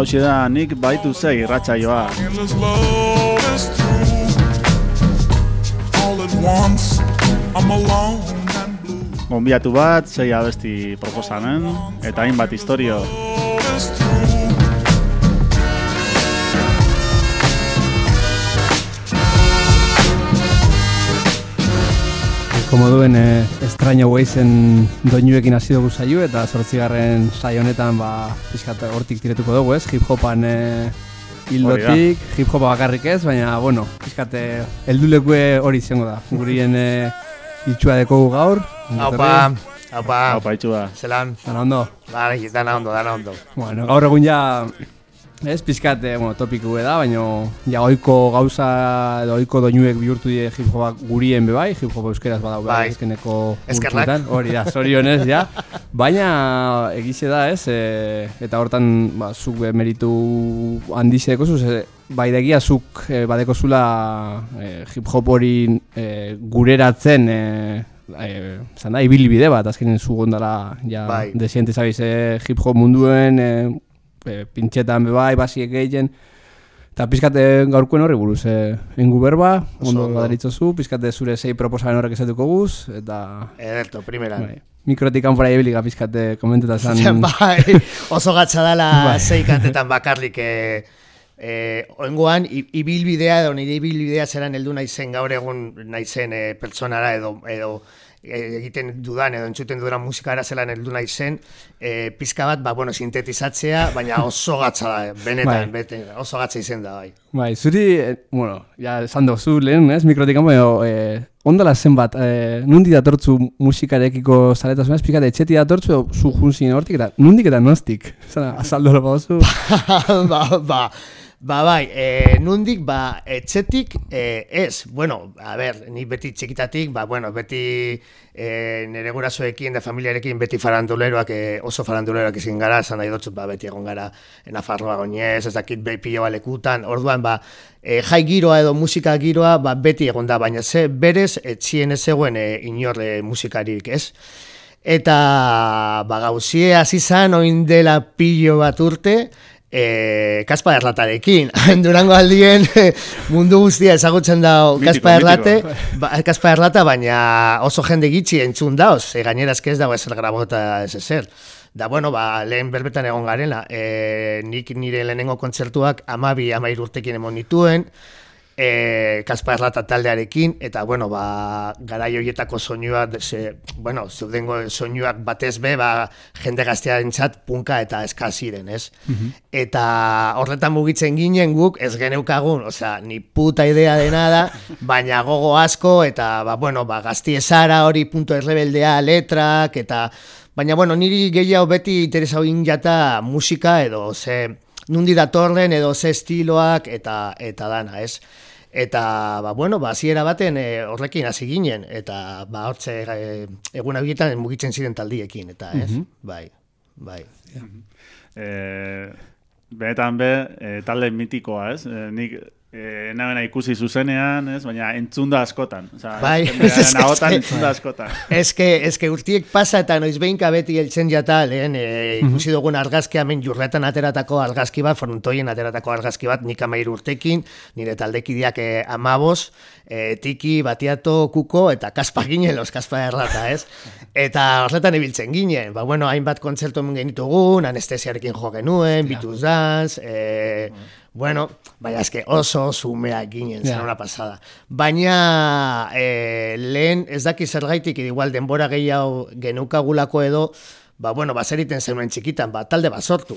Hau da nik baitu ze irratsaioa. Gonbiatu bat, sei abesti proposamen, eta hainbat historio. Komoduen eh, Extraño Wazen doinuekin hasi dugu saio eta zortzigarren saio honetan ba, pixkat hortik tiretuko dugu ez, hip-hopan eh, hildotik, hip-hopa bakarrik ez, baina, bueno, pixkat eh, heldulekue hori izango da, gurien eh, itxua dekogu gaur. Haupa, haupa, Hau, itxua. zelan, Dana ondo. bai, dana ondo, dana ondo. Bueno, gaur egun ja, ez, pixkat, eh, bueno, topiku da, baina ja oiko gauza oiko doinuek bihurtu die hip-hopak gurien be bai, hip-hop euskeraz badau bai, ezkeneko kulturan, hori da, zorionez, ja. Baina egize da, ez, e, eta hortan, ba, zuk meritu handize dekozuz, e, bai degia zuk e, badeko zula e, hip-hop hori e, gureratzen, e, e, zan da, ibilbide bat, azkenin zu gondala, ja, Bai. desiente zabiz, e, hip-hop munduen, e, e, pintxetan be bai, basiek gehien, Eta pizkate gaurkoen horri buruz, eh, engu berba, ondo ondo. badaritzozu, pizkate zure sei proposamen horrek esatuko guz, eta Ederto, primeran. bai, mikrotik kanpora ibiliga pizkate komenteta zan. bai, oso gatza dala Bai. zei kantetan bakarrik e, e, oengoan, ibilbidea edo nire ibilbidea zeran heldu naizen gaur egun naizen e, pertsonara edo, edo e, egiten dudan edo entzuten dudan musikara zelan heldu naizen e, pizka bat, ba, bueno, sintetizatzea, baina oso gatza da, benetan, Bai. bete, oso gatza izen da, bai. Bai, zuri, eh, bueno, ja, esan duzu lehen, ez, mikrotik edo, eh, ondala zenbat, eh, nundi datortzu musikarekiko zaletasun ez, pikate, etxeti datortzu, edo zu junzin hortik, eta nundik eta nostik, zara, azaldo hori bauzu. ba, ba, ba, bai, e, nundik, ba, etxetik, e, ez, bueno, a ber, ni beti txikitatik, ba, bueno, beti e, nire gurasoekin da familiarekin beti faranduleroak, e, oso faranduleroak izin gara, esan nahi dutzu, ba, beti egon gara Nafarroa goinez, ez dakit pilo lekutan, orduan, ba, e, jai giroa edo musika giroa, ba, beti egon da, baina ze berez, etxien ez zegoen e, inor e, musikarik, ez? Eta ba, gauzie hasi zan oin dela pilo bat urte, e, kaspa erlatarekin. Durango aldien mundu guztia ezagutzen da kaspa erlate, ba, kaspa erlata, baina oso jende gitxi entzun daoz, e, gainera ez dago ezer grabota ez ezer. Da, bueno, ba, lehen berbetan egon garela, e, nik nire lehenengo kontzertuak amabi, amair urtekin emon nituen, e, Kaspa Erlata taldearekin, eta, bueno, ba, garai horietako soinuak, ze, bueno, zeudengo soinuak batez be, ba, jende gaztearen txat punka eta eska ziren, ez? Eta horretan mugitzen ginen guk, ez geneukagun, osea, ni puta idea de nada, baina gogo asko, eta, ba, bueno, ba, gaztiezara hori punto errebeldea, letrak, eta, baina, bueno, niri gehiago beti interesau jata musika edo, ze, nundi datorren edo ze estiloak eta eta dana, ez? Eta, ba, bueno, ba, hasiera baten e, horrekin hasi ginen, eta, ba, hortze, e, egun horietan mugitzen ziren taldiekin, eta, ez? Bai, bai. E, benetan be, e, talde mitikoa, ez? E, nik e, nabena ikusi zuzenean, ez? Baina entzunda askotan. Osa, Bai, ez, ahotan entzunda askotan. Eske, eske urtiek pasa eta noiz behinka beti heltzen jata, lehen e, ikusi dugun argazki hemen jurretan ateratako argazki bat, frontoien ateratako argazki bat, nik amair urtekin, nire taldekideak e, amabos, e, tiki, batiato, kuko, eta kaspa ginen, los kaspa errata, ez? Eta horretan ibiltzen ginen, ba, bueno, hainbat kontzertu hemen genitugun, anestesiarekin jo genuen, bituz dance, e, Bueno, baina eske oso zumeak ginen, Ja. zen pasada. Baina e, lehen ez daki zergaitik, igual denbora gehiago geneukagulako edo, ba, bueno, ba, zer egiten zenuen txikitan, ba, talde bat sortu.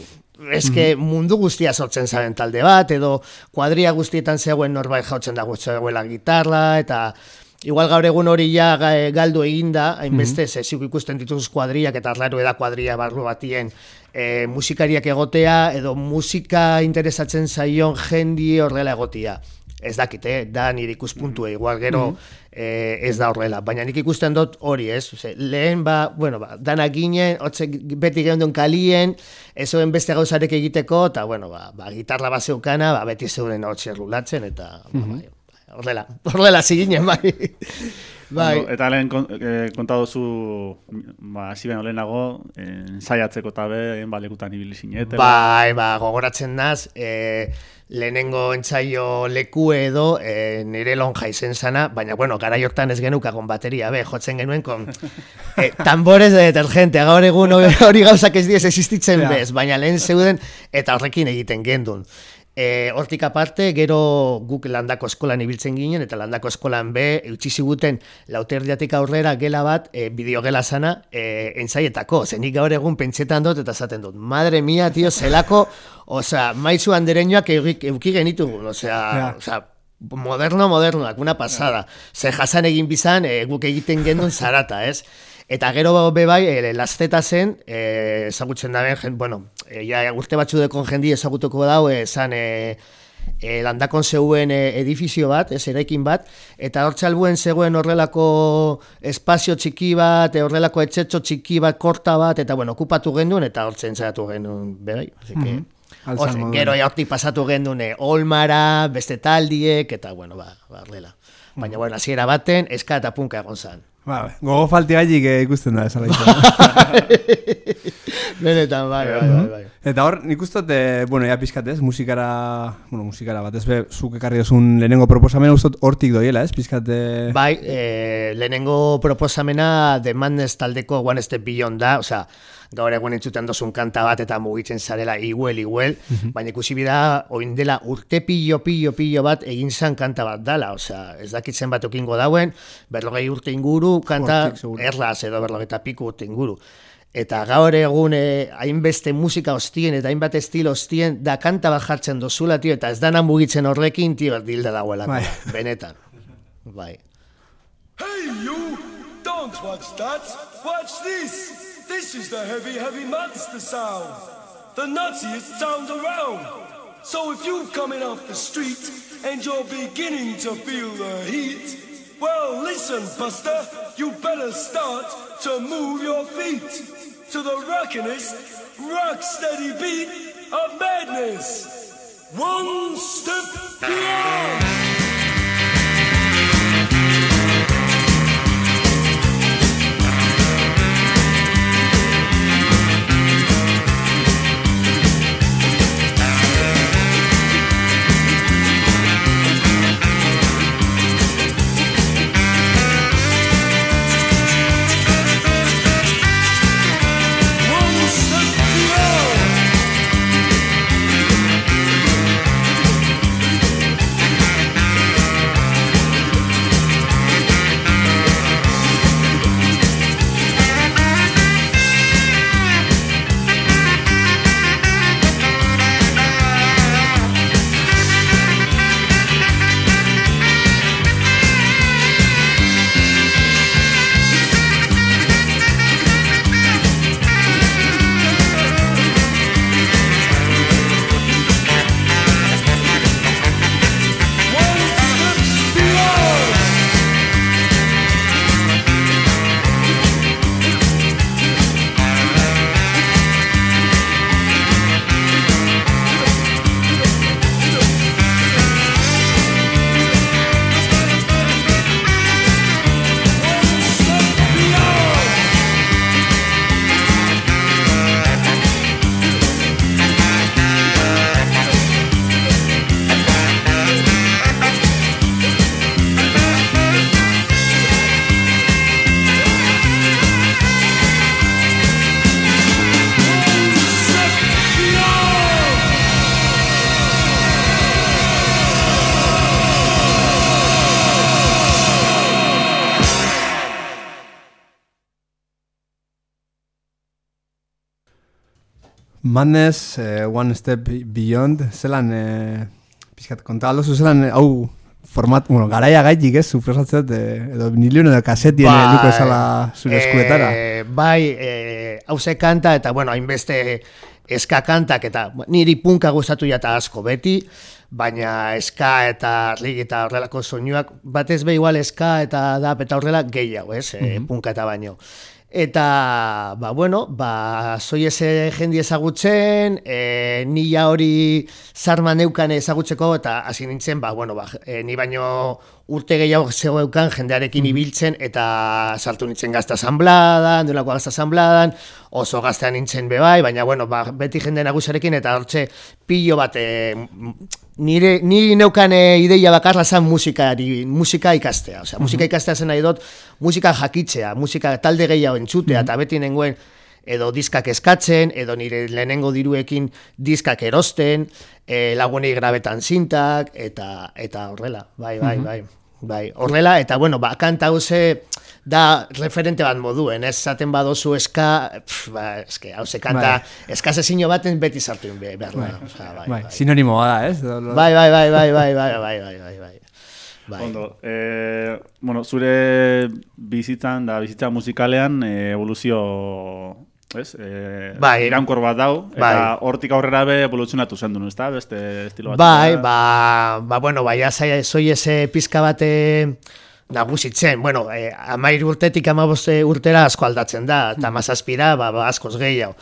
Eske mundu guztia sortzen zaren talde bat, edo kuadria guztietan zegoen norbait jautzen dago zegoela gitarra, eta igual gaur egun hori ja ga- galdu eginda, hainbeste, mm zuk ikusten dituz kuadriak, eta arraro eda kuadria barru batien, e, musikariak egotea, edo musika interesatzen zaion jendi horrela egotia. Ez dakite, da nire ikuspuntua, igual gero eh, ez da horrela. Baina nik ikusten dut hori, ez? Ose, lehen, ba, bueno, ba, danak ginen, hotze beti geundun kalien, ez zuen beste gauzarek egiteko, eta, bueno, ba, ba gitarra bat zeukana, ba, beti zeuden hotxe rulatzen, eta, ba, bai, horrela, horrela ziginen, bai. Bai. Ondo, Eta lehen kon, e, konta duzu, ba, hasi baino lehenago, eh, ensaiatzeko tabe, en balekutan ibili zinete. Bai, ba, gogoratzen naz, e, lehenengo entzaio leku edo e, nire lonja izen zana, baina, bueno, gara jortan ez genukagon bateria, be, jotzen genuen kon e, tambores de detergente, gaur egun hori gauzak ez diez existitzen bez, baina lehen zeuden eta horrekin egiten gendun. E, hortik aparte, gero guk landako eskolan ibiltzen ginen, eta landako eskolan be, utzi ziguten lauterdiatik aurrera gela bat, e, bideogela zana, e, entzaietako. Zenik gaur egun pentsetan dut eta esaten dut. Madre mia, tio, zelako, osea, maizu andereñoak euki, genitugun, osea, Ja. osea, moderno, modernoak, una pasada. Ze jasan egin bizan, e, guk egiten gendun zarata, ez? Eta gero be bai, e, lasteta zen, e, ezagutzen daben, jen, bueno, e, ja, urte batzu dekon jendi ezagutuko dau, e, zan, e, e, landakon zeuen e, edifizio bat, ez eraikin bat, eta hor txalbuen zegoen horrelako espazio txiki bat, horrelako etxetxo txiki bat, korta bat, eta bueno, okupatu gendun, eta hortzen zaitu gendun, bebai. Así que, Oze, moduan. gero hortik pasatu gendun e, Olmara, beste taldiek, eta bueno, ba, ba, horrela. Baina, bueno, hasiera baten, eska eta punka egon zan. Ba, bai. gogo falti gaitik eh, ikusten da, esala izan. Benetan, bai, bai, bai, bai. Eta hor, nik dut, eh, bueno, ja pizkat ez, musikara, bueno, musikara bat, ez be, zuk ekarri dozun lehenengo proposamena uste dut hortik doiela, ez, pizkat, eh, Bai, e, lehenengo proposamena Madness taldeko One Step Beyond da, osea, gaur egun entzuten dozun kanta bat eta mugitzen zarela iguel, iguel, baina ikusi bida, oin dela urte pillo, pillo, pillo bat egin zan kanta bat dala, osea, ez dakitzen bat okingo dauen, berrogei urte inguru, kanta Hortik, erlaz edo berrogeita piku urte inguru. Eta gaur egun eh, hainbeste musika ostien eta hainbat estilo ostien da kanta bat jartzen dozula, tio, eta ez dana mugitzen horrekin, tio, dilda dagoelako, Bai. benetan. Bai. Hey, you! Don't watch that! Watch this! This is the heavy, heavy monster sound! The nuttiest sound around! So if you're coming off the street and you're beginning to feel the heat, well, listen, Buster, you better start to move your feet to the rockinest, rock steady beat of madness. One step beyond! Madness, eh, One Step Beyond, zelan, eh, pizkat, konta aldozu zelan, eh, hau, format, bueno, garaia gaitik ez, suposatzen dut, eh, edo vinilion edo kasetien bai, eduko esala zure eskuetara. Eh, bai, eh, hauze kanta, eta bueno, hainbeste eska kantak, eta niri punka gustatu jata asko beti, baina eska eta rig eta horrelako soinuak, batez be igual eska eta dap eta horrela gehiago, ez, eh, punka eta baino. Eta, ba, bueno, ba, zoi eze jendi ezagutzen, e, nila hori zarman neukan ezagutzeko, eta hasi nintzen, ba, bueno, ba, e, ni baino urte gehiago zeukan jendearekin ibiltzen eta sartu nintzen gazta asanbladan, duelako gazta asanbladan, oso gaztean nintzen bebai, baina bueno, ba, beti jende nagusarekin eta hortxe pilo bat e, nire, ni neukan e, ideia bakarra zen musikari, musika ikastea. Osea, musika ikastea zen nahi dut, musika jakitzea, musika talde gehiago entzutea, eta beti nengoen edo diskak eskatzen, edo nire lehenengo diruekin diskak erosten, e, lagunei grabetan zintak, eta eta horrela, bai, bai, bai. Bai, horrela, eta bueno, ba, kanta hauze da referente bat moduen, ez zaten badozu eska, pff, ba, eske, hauze kanta, Bai. eska sezino baten beti sartu be, behar da. Osea, bai, Bai, bai. sinonimoa da, ez? Bai, bai, bai, bai, bai, bai, bai, bai, bai, bai. Bai. Ondo, e, bueno, zure bizitzan da bizitza musikalean e, evoluzio ez? E, Bai. iraunkor bat dau, eta Bai. hortik aurrera be evoluzionatu zen duen, ezta? Beste estilo bat. Bai, ba, ba, bueno, bai, azai, zoi eze pizka bate nagusitzen, bueno, eh, amair urtetik amaboste urtera asko aldatzen da, eta mazazpira, ba, ba, askoz gehiago.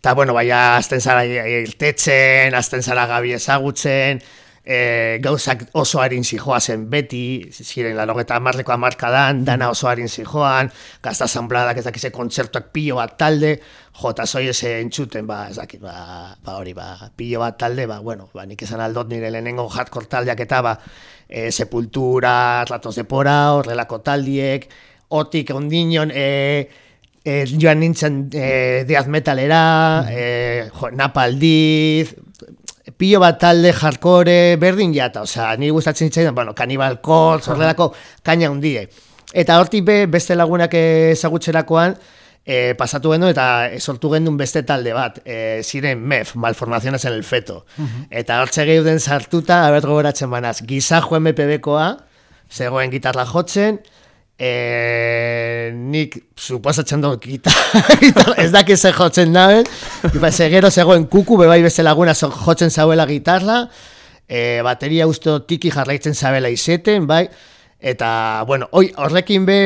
Eta, bueno, bai, azten zara irtetzen, azten zara gabi ezagutzen, e, gauzak oso harin zijoazen beti, ziren larogeta amarreko amarkadan, dana oso harin zijoan, gazta zanbladak ez dakize kontzertuak pilo bat talde, jota zoi eze entzuten, ba, ez dakit, ba, ba hori, ba, pilo bat talde, ba, bueno, ba, nik esan aldot nire lehenengo hardcore taldeak eta, ba, e, sepultura, ratos de pora, horrelako taldiek, otik ondinon, e, e, joan nintzen e, death metalera, e, jo, napaldiz, pilo bat talde hardcore berdin jata, osea, niri gustatzen zitzaidan, bueno, Cannibal Corpse, horrelako kaina hundie. Eta hortik be, beste lagunak ezagutzerakoan, e, pasatu gendu eta sortu gendun beste talde bat, e, ziren MEF, Malformaciones en el Feto. Eta hortxe gehiuden sartuta, abert gogoratzen banaz, gizajo MPB-koa, zegoen gitarra jotzen, e, nik suposatzen dut gitar, ez dakit ze jotzen daben, ba, ze gero zegoen kuku, bebai beste laguna jotzen zauela gitarra, e, bateria dut tiki jarraitzen zabela izeten, bai, eta, bueno, oi, horrekin be,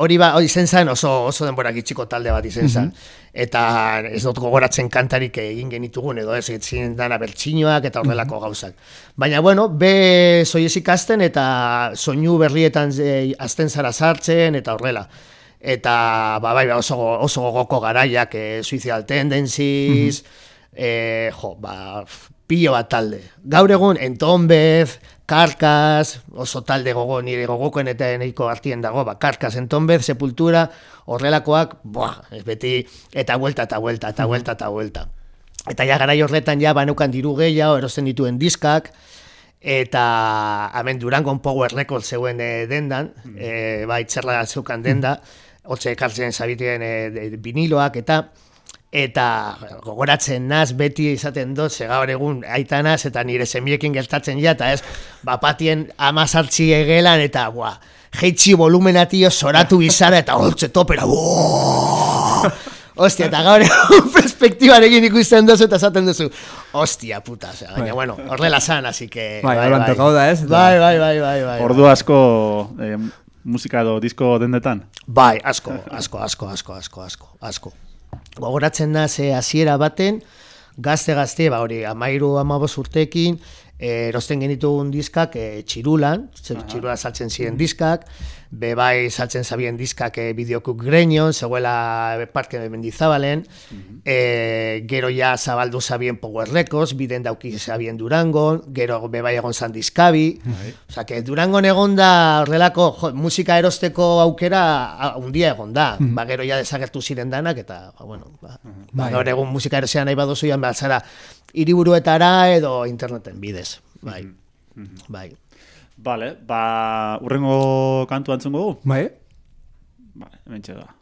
hori ba, hori izen zen oso, oso denbora gitxiko talde bat izen zen. Eta ez dut gogoratzen kantarik egin genitugun, edo ez ziren dana bertxinoak eta horrelako gauzak. Baina, bueno, be soiez ikasten eta soinu berrietan e, azten zara sartzen eta horrela. Eta, ba, bai, ba, oso, oso gogoko garaiak, e, Suicidal Tendencies, e, jo, ba, pilo bat talde. Gaur egun, Entonbez, Karkas, oso talde gogo, nire gogokoen eta nahiko artien dago, ba, Karkas, Entonbez, Sepultura, horrelakoak, boa, ez beti, eta vuelta, eta vuelta, eta vuelta, eta vuelta. Eta ja garai horretan ja baneukan diru gehiago, erosten dituen diskak, eta hemen Durangon Power Records zeuen e, dendan, e, bai, txerra zeukan denda, hotxe ekartzen zabitien e, de- viniloak, eta eta gogoratzen naz beti izaten dut, ze gaur egun aitanaz eta nire semiekin gertatzen ja, eta ez, bapatien amazartzi egelan, eta, bua, jeitsi volumenatio soratu bizara, eta hortze topera! Ostia, eta gaur egun perspektibarekin ikusten duzu eta esaten duzu, ostia puta, osea, baina, bueno, horrela zan, así que... Bai, holan tokau da, ez? Bai, bai, bai, bai, bai. Ordu asko e, musika edo disko dendetan. Bai, asko, asko, asko, asko, asko, asko, asko. Gogoratzen da ze hasiera baten, gazte-gazte, ba hori, amairu amabos urtekin, eh, erosten genitugun diskak eh, txirulan, txirula saltzen ziren diskak, be bai saltzen zabien diskak eh, bideokuk greñon, zegoela eh, parke de Mendizabalen, eh, gero ja zabaldu zabien Power Records, biden dauki zabien Durangon, gero be bai egon zan diskabi, Osea, que Durangon egon da horrelako jo, musika erosteko aukera handia egon da. Ba, gero ja desagertu ziren danak, eta, ba, bueno, ba, ba, Bai. gaur egun musika erosean nahi baduzu joan behar zara hiriburuetara edo interneten bidez. Bai, bai. Vale, ba, urrengo kantu antzungo gu? Bai, Vale, hemen da.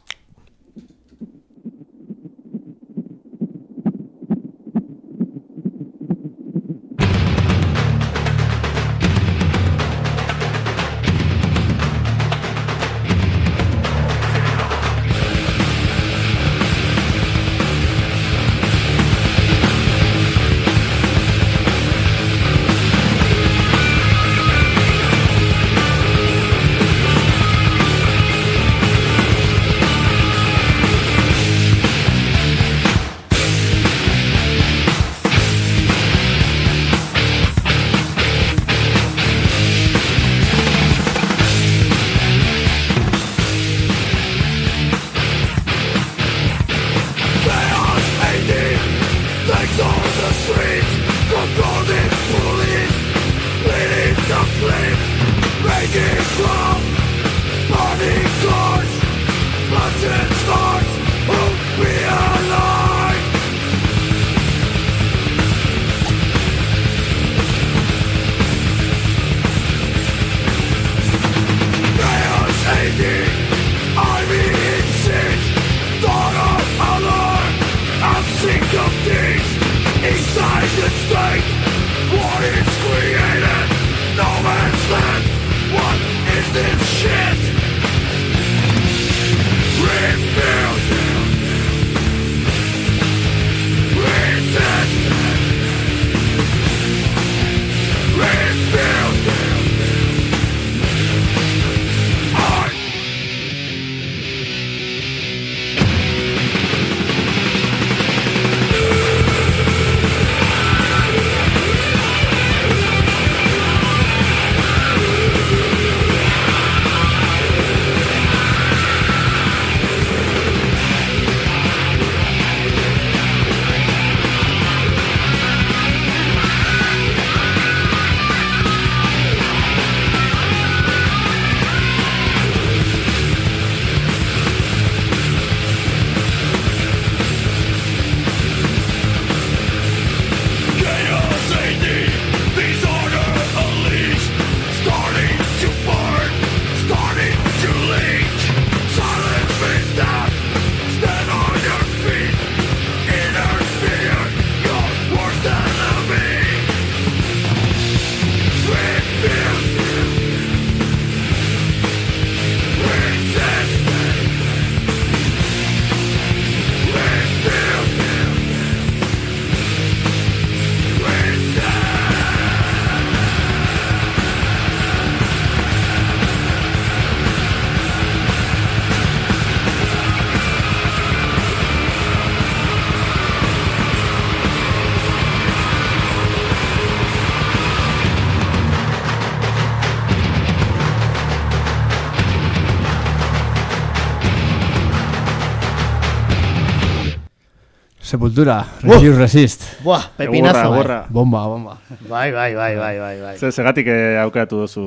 Sepultura, Refuse Resist. Buah, pepinazo. Egurra, bai. egurra. Bomba, bomba. Bai, bai, bai, bai, bai, bai. Ze, segatik eh, aukeratu duzu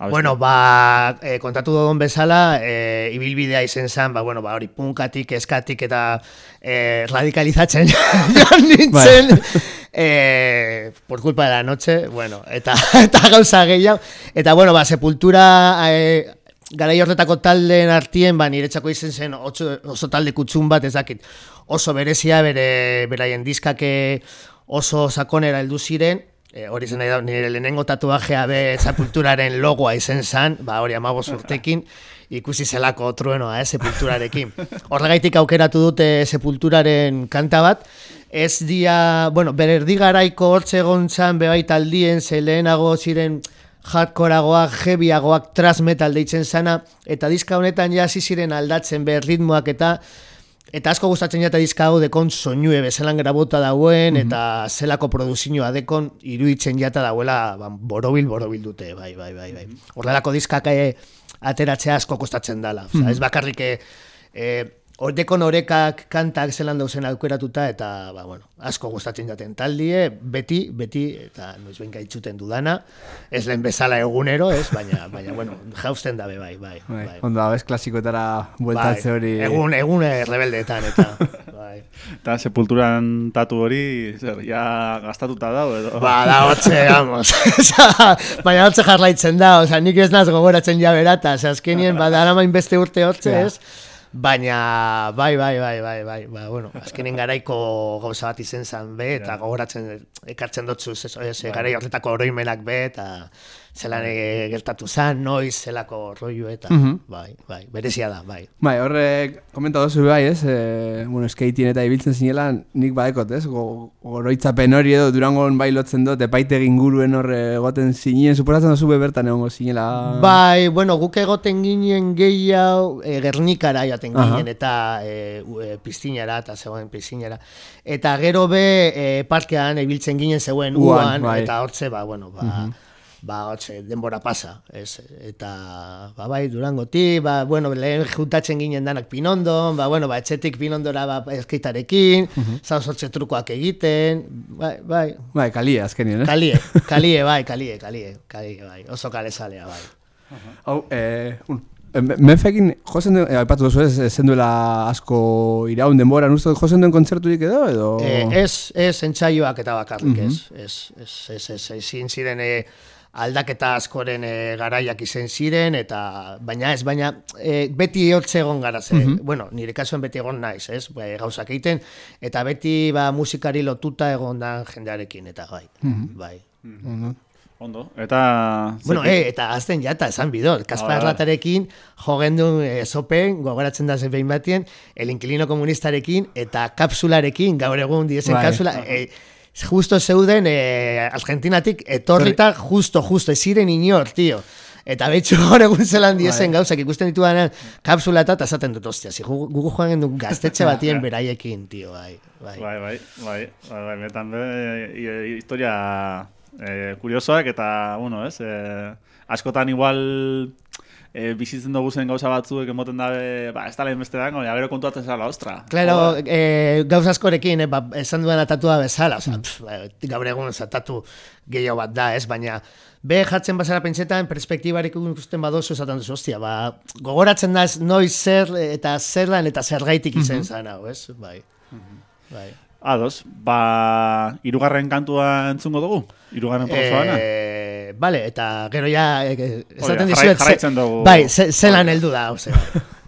abesti? Bueno, ba, e, kontatu dugun bezala, e, ibilbidea izen zen, ba, bueno, ba, hori punkatik, eskatik eta e, radikalizatzen joan nintzen, e, por culpa de la noche, bueno, eta, eta gauza gehiago, eta, bueno, ba, sepultura, e, garai horretako taldeen artien, ba, niretzako izen zen oso, oso talde kutsun bat, ez oso berezia, bere, beraien diskake oso sakonera heldu ziren, E, hori zen da, nire lehenengo tatuajea be sepulturaren logoa izen zan, ba hori amago urtekin, ikusi zelako truenoa, eh, sepulturarekin. Horregaitik aukeratu dute sepulturaren kanta bat, ez dia, bueno, bere erdi garaiko hortze egon zan bebai taldien, ze lehenago ziren hardcoreagoak, heavyagoak, thrash metal deitzen zana, eta diska honetan ja ziren aldatzen be ritmoak eta Eta asko gustatzen jata dizka hau dekon soinue bezalan grabota dauen, eta zelako produzioa dekon iruditzen jata dauela ba, borobil, borobil dute, bai, bai, bai, bai. Horrelako diskak eh, ateratzea asko kostatzen dala. Osa, ez bakarrik eh, eh, dekon orekak kantak zelan dauzen aukeratuta, eta, ba, bueno, asko gustatzen jaten taldie, beti, beti, eta noiz behin gaitzuten dudana, ez lehen bezala egunero, ez, baina, baina, bueno, jausten dabe, bai, bai, Bai, bai. ondo, abez klasikoetara bueltatze Bai, hori. Egun, egun rebeldeetan, eta, bai. Eta sepulturan tatu hori, zer, ja gastatuta dago edo? Ba, da hotxe, vamos. Baina hotxe jarraitzen da, oza, nik ez naz gogoratzen ja berata, azkenien, ba, dara beste urte hortze, Ja. ez? Baina, bai, bai, bai, bai, bai, ba, bueno, azkenen garaiko gauza bat izen zan be, eta gogoratzen, ekartzen dutzu, ez, ez, garai horretako oroimenak be, eta zelan gertatu zan, noiz, zelako rollo, eta, bai, bai, berezia da, bai. Bai, horre, komenta dozu bai, ez? E, bueno, skating eta ibiltzen zinela, nik badekot, ez? Go, goroitzapen hori edo durangon bai lotzen dut, epaite ginguruen horre egoten zinien, suposatzen dozu be bertan egongo zinela... Bai, bueno, guk egoten ginen gehiago e, Gernikara jaten ginen eta e, u- e, piztinara eta zegoen piztinara. Eta gero be e, parkean ibiltzen ginen zegoen Uan, uan, bai. eta hortze, ba, bueno, ba, ba, hortze, denbora pasa, ez, eta, ba, bai, durangoti, ba, bueno, lehen juntatzen ginen danak pinondon, ba, bueno, ba, etxetik pinondora, ba, eskaitarekin, zauz hortze trukoak egiten, bai, bai, Bai, kalia azkenien, eh? kalie, kalie, bai, kalie, kalie, kalie, bai, oso kale bai. Hau, eh, un, eh, me- Mefekin, jozen duen, eh, aipatu duzu ez, zen duela asko iraun denboran, uste dut jozen duen kontzerturik edo, edo... Eh, ez, ez entsaioak eta bakarrik, ez. Ez, ez, ez, ez, ezin ziren eh, aldaketa askoren eh, garaiak izen ziren, eta baina ez, baina eh, beti hortze egon gara, ze, bueno, nire kasuan beti egon naiz, ez, ba, gauzak egiten, eta beti ba, musikari lotuta egon da jendearekin, eta bai, bai. Ondo. Ondo. Eta... Bueno, eh, eta azten jata, esan bidot, Kaspar Erlatarekin jogen du eh, sopen, gogoratzen da zen behin batien, el inquilino komunistarekin eta kapsularekin, gaur egun diezen Bai. kapsula, eh, justo zeuden eh, Argentinatik etorrita, justo, justo, ez ziren inor, tio. Eta betxo gaur egun zelan diezen gauzak ikusten ditudanean kapsula eta esaten dut, ostia, zi, gu gu joan gendu gaztetxe batien beraiekin, tio, bai. bai. Bai, bai, bai, bai, bai, betan be, i- historia eh, kuriosoak eta, bueno, ez, eh, askotan igual eh, bizitzen dugu zen gauza batzuek emoten dabe, ba, ez da lehen beste dango, ja, gero kontuatzen zala, ostra. Claro, eh, gauz askorekin, eh, ba, esan duen atatua bezala, oza, pf, gaur egun zatatu gehiago bat da, ez, baina be jartzen bazara pentsetan, perspektibarik ikusten badozu esaten duzu, ostia, ba, gogoratzen da ez noiz zer eta zerlan eta zergaitik izen zan hau, ez, bai, bai. Ados, ba, irugarren kantua entzungo dugu? Irugarren proposamena? Eh, vale, eta gero ja eh, esaten dizuet, ze- jarraitzen bai, ze- zelan heldu da, bai.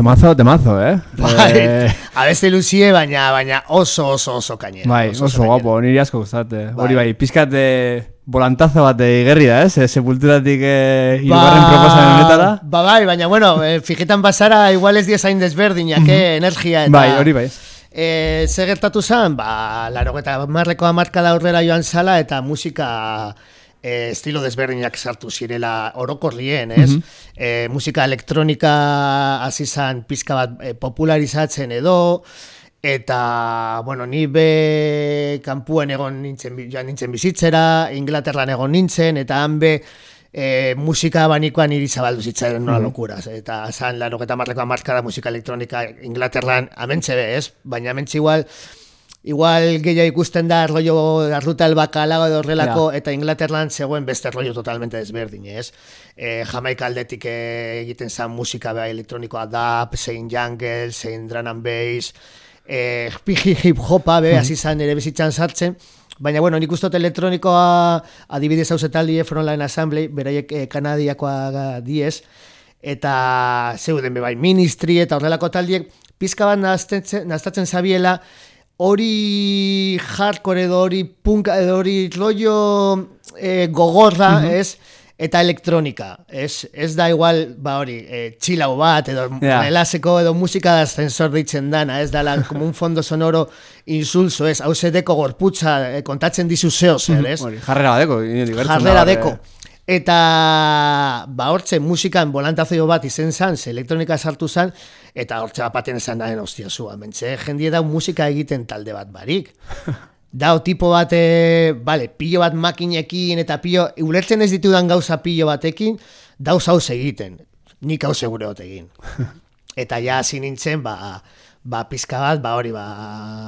Temazo, temazo, eh? Bai, Eh, abeste luzie, baina, baina oso, oso, oso kainera. bai, oso, kainera. guapo, niri asko gustate. Hori Bai. bai, pizkat de volantazo bat igerri da, eh? Sepulturatik eh, irugarren proposamen honetara. Ba, bai, baina, bueno, eh, fijetan basara, igual ez diez hain desberdinak, eh, energia eta... Bai, hori bai. E, ze gertatu zen, ba, laro eta marreko amarka da aurrera joan zala eta musika e, estilo desberdinak sartu zirela orokorrien, ez? e, musika elektronika hasi zen pizka bat e, popularizatzen edo, eta, bueno, ni be kanpuen egon nintzen, joan nintzen bizitzera, Inglaterran egon nintzen, eta han be e, musika banikoan iri zabaldu zitzaren nola lokuraz. Eta zan, laro eta marreko amarkada musika elektronika Inglaterran amentxe be, ez? Baina amentxe igual, igual gehiago ikusten da rollo la ruta del bacalao edo horrelako, eta Inglaterran zegoen beste rollo totalmente desberdin, ez? E, Jamaika aldetik eh, egiten zen musika beha elektronikoa dub, zein jungle, zein drum and bass, eh, hip hopa be, hasi zen ere bizitzan sartzen, Baina, bueno, nik ustot elektronikoa adibidez hau taldie Frontline Assembly, beraiek eh, kanadiakoa diez, eta zeuden be bai ministry eta horrelako taldiek, pizka bat naztatzen zabiela, hori hardcore edo hori punk edo hori rollo eh, gogorra, ez? Eta elektronika, ez, ez da igual, ba hori, e, txilau bat, edo Ja. relaseko edo musika da ascensor ditzen dana, ez dala, como un fondo sonoro insulso, ez, hau zedeko gorputza, eh, kontatzen dizu zeo zer, ez? Hori, jarrera badeko, jarrera eh, deko. Eta ba hortze musikan bolantazio bat izen zan, ze elektronika sartu zan, eta hortze bat baten esan daen ostia zu, mentxe, jendie da musika egiten talde bat barik. Dao tipo bat, e, vale, pilo bat makinekin, eta pilo, ulertzen ez ditudan gauza pilo batekin, dauz hauz egiten, nik hau segure hot egin. Eta ja hasi nintzen, ba, ba pizka bat, ba hori, ba,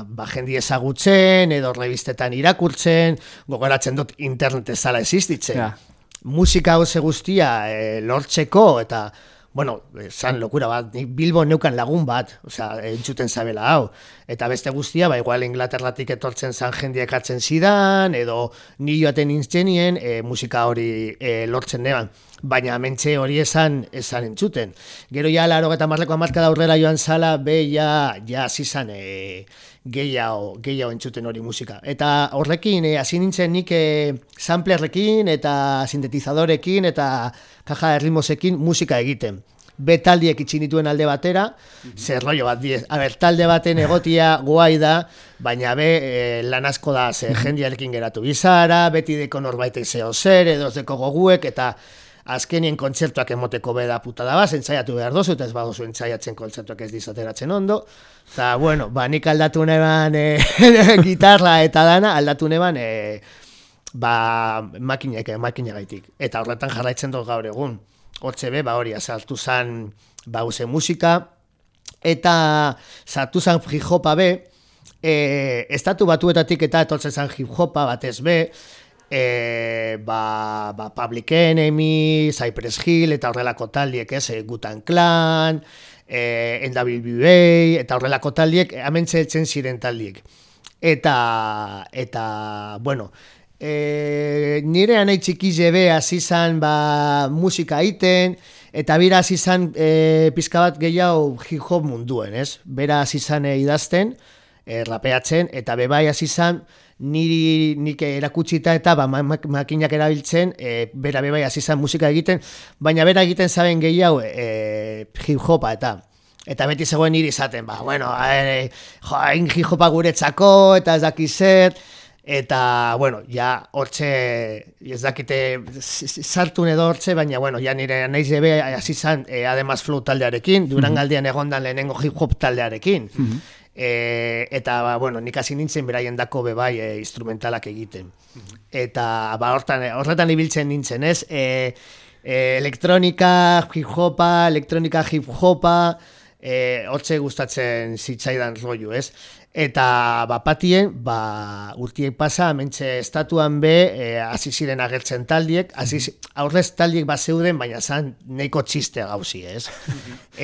ba jendi ezagutzen, edo revistetan irakurtzen, gogoratzen dut internet ez zala existitzen. Ja. Musika hau ze guztia e, lortzeko, eta, bueno, zan lokura bat, nik Bilbo neukan lagun bat, osea, entzuten zabela hau. Eta beste guztia, ba, igual Inglaterratik etortzen zan jendia ekartzen zidan, edo ni joaten nintzenien e, musika hori e, lortzen neban. Baina mentxe hori esan, esan entzuten. Gero ja, laro eta marleko amarka aurrera joan zala, be, ja, ja, zizan, e, gehiago, gehiago entzuten hori musika. Eta horrekin, e, hasi nintzen nik e, samplerrekin eta sintetizadorekin eta kaja de ritmosekin musika egiten. Be taldiek itxi nituen alde batera, zer rollo bat diez. A ber, talde baten egotia guai da, baina be e, lan asko da, ze jendiarekin geratu bizara, beti deko norbaitek zeo zer, edo deko goguek, eta azkenien kontzertuak emoteko beda puta da baz, entzaiatu behar dozu, eta ez badozu entzaiatzen kontzertuak ez dizateratzen ondo. Eta, bueno, ba, nik aldatu neban e, gitarra eta dana, aldatu neban e, ba, makinek, makinegaitik. Eta horretan jarraitzen dut gaur egun. Hortxe be, ba hori, sartu zan, ba, uze musika, eta sartu zan hip-hopa be, e, estatu batuetatik eta etortzen zan hip-hopa batez be, e, ba, ba Public Enemy, Cypress Hill, eta horrelako taldiek, ez, e, Gutan Clan, e, NWA, eta horrelako taldiek, amentze etzen ziren taldiek. Eta, eta, bueno, e, nire anai txikize be hasi zan ba, musika iten, eta bera hasi zan e, pizka bat gehiago hip hop munduen, ez? Bera hasi zan e, idazten, e, rapeatzen, eta bebai hasi zan niri nik erakutsita eta ba, ma- ma- makinak erabiltzen, e, bera bebai hasi zan musika egiten, baina bera egiten zaben gehiago e, hip hopa eta Eta beti zegoen niri izaten, ba, bueno, e, jo, hain hip hopa guretzako, eta ez dakiz zer, Eta, bueno, ja, hortxe, ez dakite, s- s- sartu edo hortxe, baina, bueno, ja nire naiz ebe hasi zan, e, además flow taldearekin, durangaldian egondan lehenengo hip hop taldearekin. E, eta, ba, bueno, nik hasi nintzen beraien dako bebai e, instrumentalak egiten. Eta, ba, hortan, horretan ibiltzen nintzen, ez? E, e, elektronika, hip hopa, elektronika hip hopa, e, hortxe gustatzen zitzaidan rollo, ez? Eta bapatien, ba, urtiek pasa, mentxe estatuan be, e, hasi ziren agertzen taldiek, hasi, aurrez taldiek bat zeuden, baina zan neiko txiste gauzi, ez?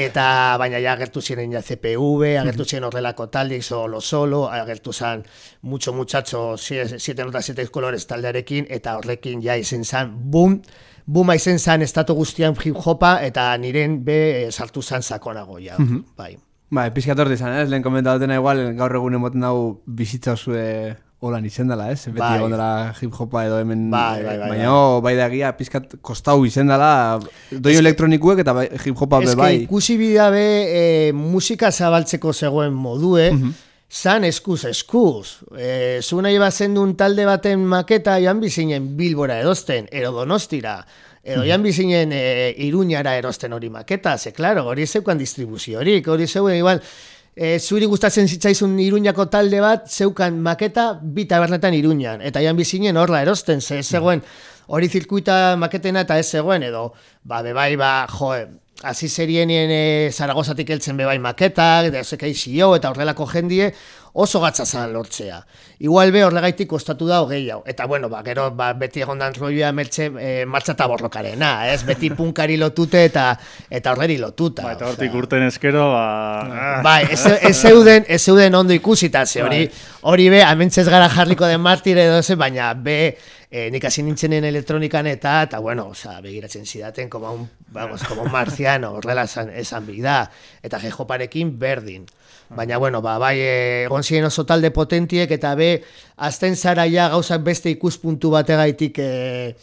Eta, baina ja agertu ziren ja CPV, agertu ziren horrelako taldiek, solo solo, agertu zan mucho muchacho, siete notas, siete colores taldearekin, eta horrekin ja izen zan, boom, Buma izen zan estatu guztian hip hopa eta niren be eh, sartu zan sakonago ja, bai. Ba, pizkator dizan, ez? Lehen komentatzen igual, gaur egun emoten dago bizitza zue holan izen dela, ez? Beti Bai. egon dela hip hopa edo hemen... Bai, bai, bai, Baina, oh, bai da gia, pizkat kostau izen dela, doi elektronikuek eta bai, hip hopa Ez be bai. ikusi bida be e, musika zabaltzeko zegoen modue, zan eskuz eskuz. E, zu nahi bazendun talde baten maketa joan bizinen Bilbora edosten, edo Donostira, edo joan bizinen e, Iruñara erosten hori maketa, ze claro, hori zeukan distribuziorik, hori zeuen igual, e, zuri gustatzen zitzaizun Iruñako talde bat, zeukan maketa bi tabernetan Iruñan, eta joan bizinen horla erosten, ze zegoen hori zirkuita maketena eta ez zegoen, edo, ba, bebai, ba, jo, hasi zerienien e, Zaragozatik heltzen bebai maketak, eta ezek jo, eta horrelako jendie, oso gatza zan lortzea. Igual be horregaitik kostatu da hogei hau. Eta bueno, ba, gero ba, beti egondan roioa mertxe e, martxa eta borrokarena, ez? Beti punkari lotute eta eta horreri lotuta. Ba, eta hortik urten eskero, ba... Bai, ez, ez zeuden, ez zeuden ondo ikusita, ze hori, hori be, amentzez gara jarriko den martire edo ze, baina be, eh, nik hasi nintzenen elektronikan eta, eta bueno, oza, begiratzen zidaten, como un, vamos, como un marciano, horrela esan, esan bida, eta jejoparekin berdin. Baina, bueno, ba, bai, eh, egon ziren oso talde potentiek, eta be, azten zara ja gauzak beste ikuspuntu bategaitik e,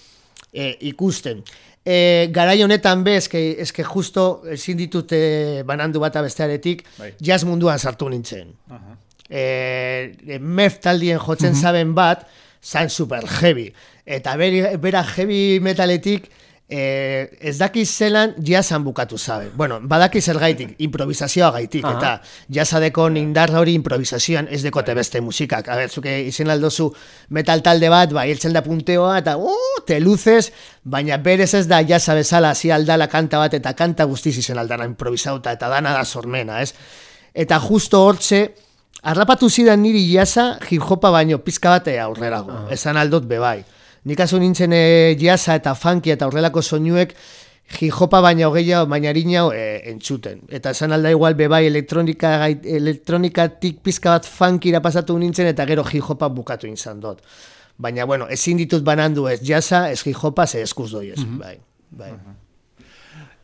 e, ikusten. E, garai honetan be, eske, eske justo ezin ditut e, banandu bata bestearetik, Bai. jazz munduan sartu nintzen. Aha. E, e, mef taldien jotzen zaben bat, zan super heavy. Eta bera heavy metaletik, e, ez dakiz zelan jazzan bukatu zabe. Bueno, badaki zergaitik, improvisazioa gaitik, Aha. eta jazzadeko indar hori improvisazioan ez dekote beste musikak. A ber, zuke izen aldozu metal talde bat, bai, heltzen da punteoa, eta uh, te luces, baina berez ez da jazza bezala, hasi aldala kanta bat, eta kanta guztiz izen aldana improvisauta, eta dana da sormena, ez? Eta justo hortze, Arrapatu zidan niri jasa hip-hopa baino pizka bate aurrerago. Esan aldot bebai. Nik azu nintzen e, jasa eta funky eta horrelako soinuek hip-hopa baina gehiago bainarina e, entzuten. Eta esan alda igual bebai elektronika, gait- elektronikatik pizka bat funkira pasatu nintzen eta gero hip-hopa bukatu izan dut. Baina, bueno, ezin ditut banandu ez jasa, ez hip-hopa, ze eskuz doi ez. Bai, bai.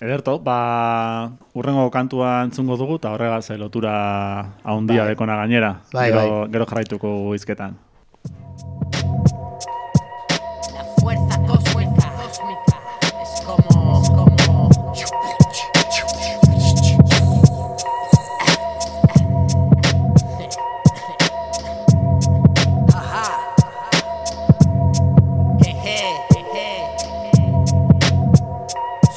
Ederto, ba, urrengo kantua entzungo dugu, eta horregaz eh, lotura haundia Bai. dekona gainera. Bai, gero, bai. gero jarraituko izketan.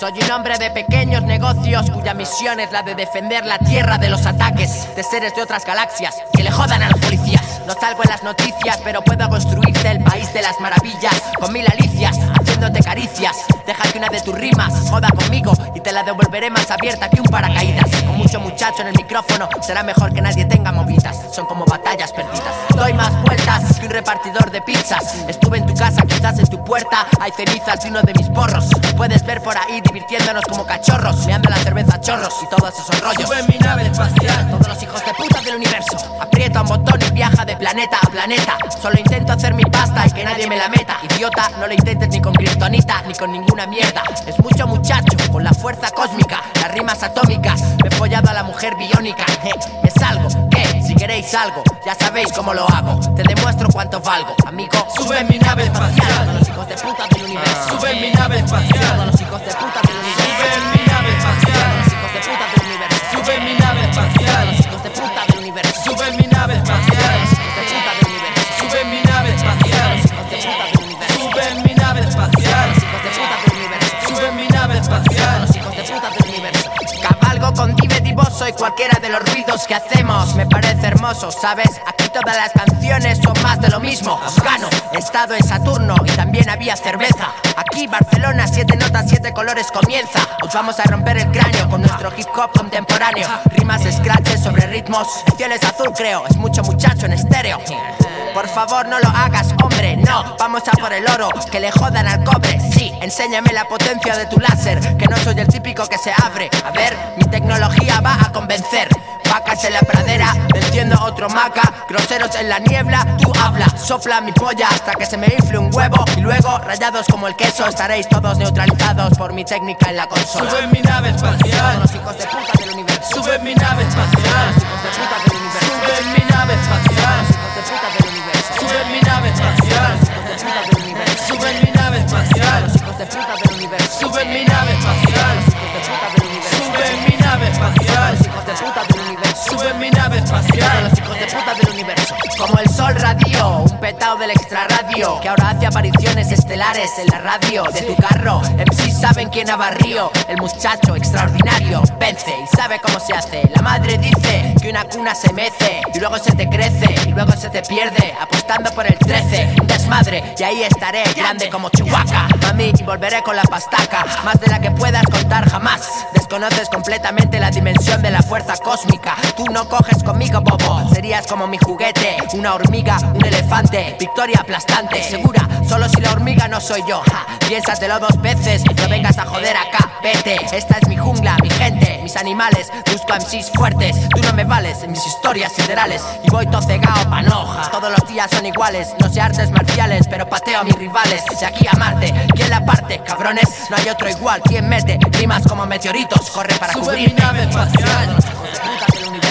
Soy un hombre de pequeños negocios cuya misión es la de defender la tierra de los ataques de seres de otras galaxias que le jodan a los policías. No salgo en las noticias, pero puedo construirte el país de las maravillas con mil alicias, haciéndote caricias. Deja que una de tus rimas joda conmigo y te la devolveré más abierta que un paracaídas. Con mucho muchacho en el micrófono, será mejor que nadie tenga movidas. Son como batallas perdidas. Doy más vueltas repartidor de pizzas. Estuve en tu casa, quizás en tu puerta hay cenizas de uno de mis porros. Puedes ver por ahí divirtiéndonos como cachorros, meando la cerveza a chorros y todos esos rollos. Sube en mi nave espacial, todos los hijos de puta del universo. Aprieta un botón y viaja de planeta a planeta. Solo intento hacer mi pasta y que nadie me la meta. Idiota, no lo intentes ni con kriptonita ni con ninguna mierda. Es mucho muchacho con la fuerza cósmica, las rimas atómicas. Me he follado a la mujer biónica. Je, es algo que, si queréis algo, ya sabéis cómo lo hago. Te demuestro cuánto valgo, amigo. Sube mi nave espacial, todos los hijos de puta del universo. Sube mi nave espacial, todos los hijos de puta del universo. Soy cual cualquiera de los ruidos que hacemos. Me parece hermoso, ¿sabes? Aquí todas las canciones son más de lo mismo. Os gano, he estado en Saturno y también había cerveza. Aquí Barcelona, siete notas, siete colores comienza. Os vamos a romper el cráneo con nuestro hip hop contemporáneo. Rimas scratches sobre ritmos. El cielo es azul, creo. Es mucho muchacho en estéreo. Por favor, no lo hagas, hombre, no. Vamos a por el oro, que le jodan al cobre. Sí, enséñame la potencia de tu láser, que no soy el típico que se abre. A ver, mi tecnología va a convencer. Vacas en la pradera, enciendo otro maca. Groseros en la niebla, tú habla. Sopla mi polla hasta que se me infle un huevo. Y luego, rayados como el queso, estaréis todos neutralizados por mi técnica en la consola. Sube mi nave espacial. Los hijos de puta del universo. Sube mi nave espacial. Los hijos de puta del universo. Espacial. Los hijos de puta del universo. Sube mi nave espacial. Los hijos de puta del universo. Sube mi nave espacial. Los hijos de puta del universo. Sube mi nave espacial. De puta del universo. Sube mi nave espacial. Los hijos de puta del universo. Como el sol radio, un petao del extrarradio que ahora hace apariciones estelares en la radio de tu carro. MC saben quién abarrió, el muchacho extraordinario vence y sabe cómo se hace. La madre dice que una cuna se mece y luego se te crece y luego se te pierde apostando por el 13. Un desmadre y ahí estaré grande como Chihuahua. Mami, y volveré con la pastaca, más de la que puedas contar jamás. Desconoces completamente la dimensión de la fuerza cósmica. Tú no coges conmigo, bobo. Serías como mi juguete, una hormiga, un elefante. Victoria aplastante, segura, solo si la hormiga no soy yo. Ja, piénsatelo dos veces, no vengas a joder acá, vete. Esta es mi jungla, mi gente, mis animales. Busco MCs fuertes, tú no me vales en mis historias siderales. Y voy todo cegao panoja. Todos los días son iguales, no sé artes marciales, pero pateo a mis rivales. De aquí a Marte, ¿quién la parte? Cabrones, no hay otro igual. ¿Quién mete rimas como meteoritos? Corre para Sube cubrir. mi nave espacial.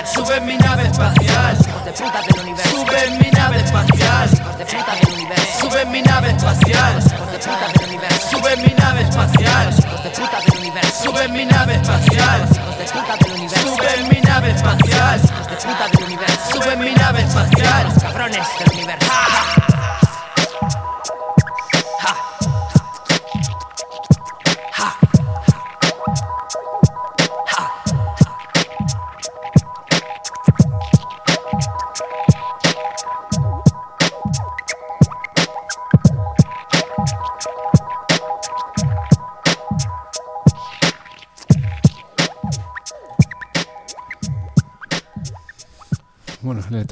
Sube mi nave espacial. De puta del universo. Sube mi nave espacial. De puta del universo. Sube mi nave espacial. De puta del universo. Sube mi nave espacial. De puta del universo. Sube mi nave espacial. De puta del universo. Sube mi nave espacial. De del universo. Sube mi nave espacial. Cabrones del universo.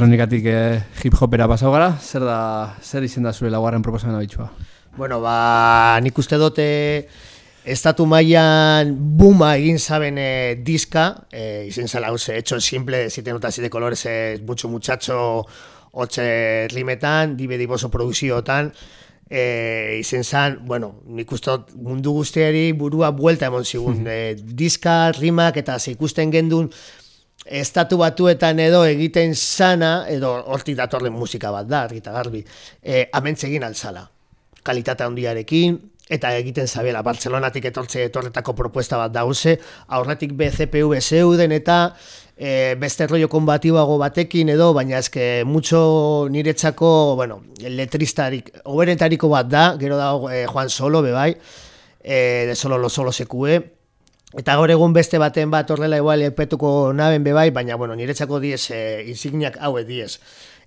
Elektronikatik eh, hip hopera pasau gara, zer da, zer izen da zure laugarren proposamen abitxua? Bueno, ba, nik uste dute estatu mailan buma egin zaben eh, diska, eh, izen zela hause, hecho simple, siete notas, siete colores, eh, mucho muchacho, hotxe rimetan, dibe diboso produkziotan, eh, izen zan, bueno, nik uste mundu guztiari burua buelta emon zigun, eh, diska, rimak eta ze ikusten gendun, estatu batuetan edo egiten sana, edo hortik datorren musika bat da, argi eta garbi, e, amentze egin alzala. Kalitate handiarekin, eta egiten zabela, Bartzelonatik etortze etorretako propuesta bat dauze, aurretik BCPV zeuden eta e, beste rollo kombatibago batekin edo, baina eske mucho niretzako, bueno, letristarik, oberetariko bat da, gero dago e, Juan Solo, bebai, e, de solo lo solo sekue, Eta gaur egun beste baten bat horrela igual epetuko naben bebai, baina bueno, niretzako diez e, insigniak hauek diez.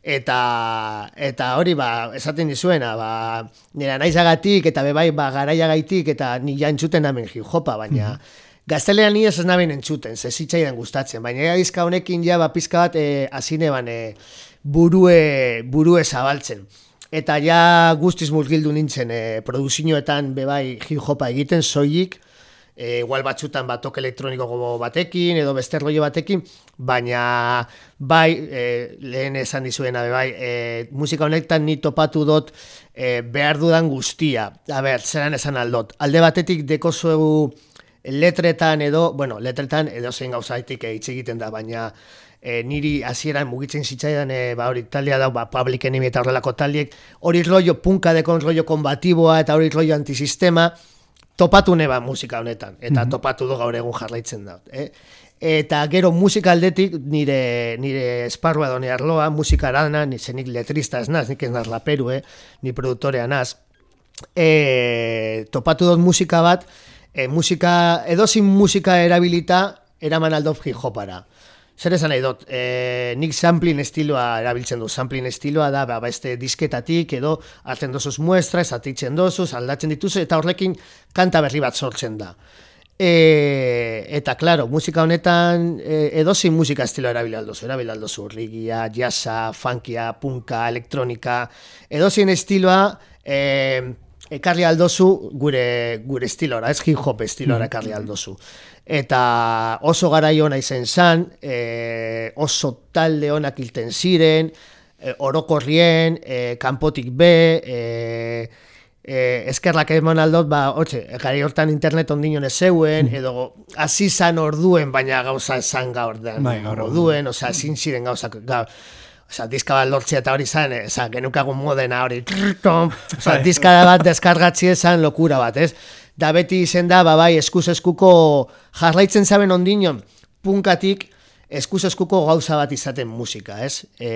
Eta, eta hori ba, esaten dizuena, ba, nire naizagatik eta bebai ba, garaiagaitik eta ni ja entzuten namen hip-hopa, baina gaztelean ni ez naben entzuten, ze zitzaidan gustatzen, baina ega dizka honekin ja ba, pizka bat e, azine ban, e, burue, burue zabaltzen. Eta ja guztiz murgildu nintzen e, produzioetan bebai hip-hopa egiten, soilik, e, igual batzutan batok elektroniko batekin edo beste rollo batekin, baina bai, e, lehen esan dizuena bai, e, musika honetan ni topatu dot e, behar dudan guztia. A ber, zeran esan aldot. Alde batetik deko letretan edo, bueno, letretan edo zein gauzaitik hitz egiten da, baina e, niri hasieran mugitzen zitzaidan e, ba hori talia da ba Public Enemy eta horrelako taliek hori rollo punka dekon rollo kombatiboa eta hori rollo antisistema topatu neba musika honetan eta topatu du gaur egun jarraitzen da eh? eta gero musika aldetik nire nire esparrua done arloa musika arana ni zenik letrista ez naz nik ez naz raperu eh? ni produktorea naz e, topatu dut musika bat e, musika edozin musika erabilita eraman aldo hip hopara zer esan nahi dut, e, nik sampling estiloa erabiltzen du, sampling estiloa da, ba, beste disketatik edo hartzen dozuz muestra, esatitzen dozuz, aldatzen dituzu, eta horrekin kanta berri bat sortzen da. E, eta, claro, musika honetan e, edozin musika estilo erabili aldozu, erabili aldozu, rigia, jazza, funkia, punka, elektronika, edozin estiloa e, ekarri aldozu gure, gure estilora, ez hip hop estilora ekarri aldozu. Eta oso garai ona izen zan, e, oso talde onak ilten ziren, e, orokorrien, e, kanpotik be, e, eh, eskerrak eman aldot, ba, hotxe, gari hortan internet ondino zeuen, edo hasi zan orduen, baina gauza esan gaur den Bai, orduen, osea, zin ziren gauzak, gaur, Osa, diska bat lortzea eta hori zan, osa, genukagun modena hori, trrrtom, osa, diska bat deskargatzi esan lokura bat, ez? Da beti izen da, ba, bai, eskuz eskuko jarraitzen zaben ondinon, punkatik, eskuz eskuko gauza bat izaten musika, ez? E,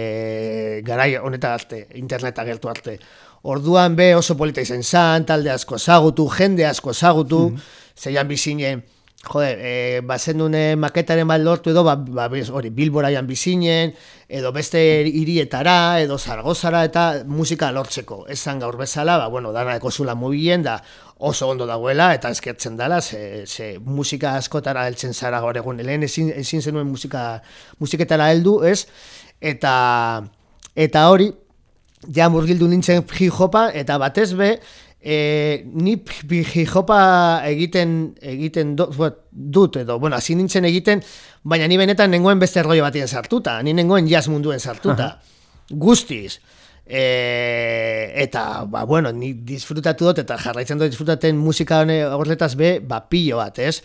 garai honeta arte, interneta gertu arte. Orduan be oso polita izen zan, talde asko ezagutu, jende asko ezagutu, zeian bizinen, Joder, e, bazen dune maketaren bat lortu edo, ba, ba, hori, bilboraian bizinen, edo beste hirietara, edo zargozara eta musika lortzeko. Esan gaur bezala, ba, bueno, dana ekozula mubien, da oso ondo dagoela, eta eskertzen dela, ze, ze musika askotara heltzen zara gaur egun. Lehen ezin, ezin zenuen musika, musiketara heldu, ez? Eta, eta hori, ja murgildu nintzen hip-hopa, eta batez be, e, ni hip-hopa egiten, egiten do, dut, edo, bueno, hasi nintzen egiten, baina ni benetan nengoen beste rollo batien sartuta, ni nengoen jazz munduen sartuta, guztiz. E, eta, ba, bueno, ni disfrutatu dut, eta jarraitzen dut disfrutaten musika hone horretaz be, ba, pillo bat, ez?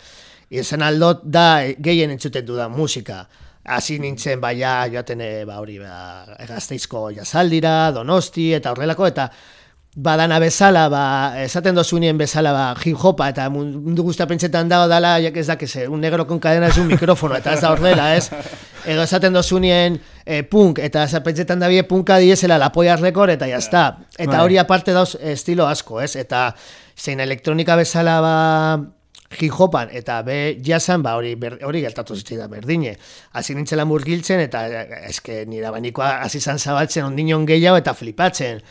Izen aldot da gehien entzuten dudan musika. Hasi nintzen baia joaten e, ba, hori ba, gazteizko jazaldira, donosti, eta horrelako, eta badana bezala, ba, esaten dozunien bezala, ba, hip hopa, eta mundu guztia pentsetan dago dala, jak ez dakize, un negro con cadena es un mikrofono, eta ez da horrela, ez? Edo esaten dozunien eh, punk, eta pentsetan da bie punka diesela la polla record, eta jazta. Eta Bai. hori aparte dauz estilo asko, ez? Eta zein elektronika bezala, ba, hip hopan eta be jasan ba hori hori gertatu zitzaidan berdine. Hasi nintzela murgiltzen eta eh, eske nire abanikoa hasi izan zabaltzen ondinon gehiago eta flipatzen.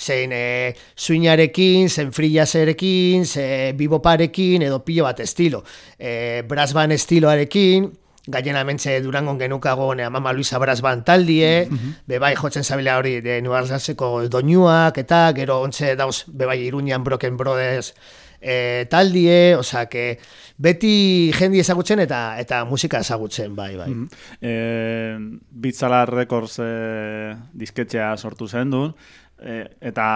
Zein e, suinarekin, zein frillaserekin, ze biboparekin edo pilo bat estilo. E, brasban estiloarekin, gaien amentze durangon genukago ne Mama Luisa Brasban taldie, bebai jotzen zabila hori de Nuarzaseko doinuak eta gero ontze dauz bebai Iruñan Broken Brothers e, taldie, osea que beti jendi ezagutzen eta eta musika ezagutzen, bai, bai. E, Bitzala Records e, disketxea sortu zen duen, e, eta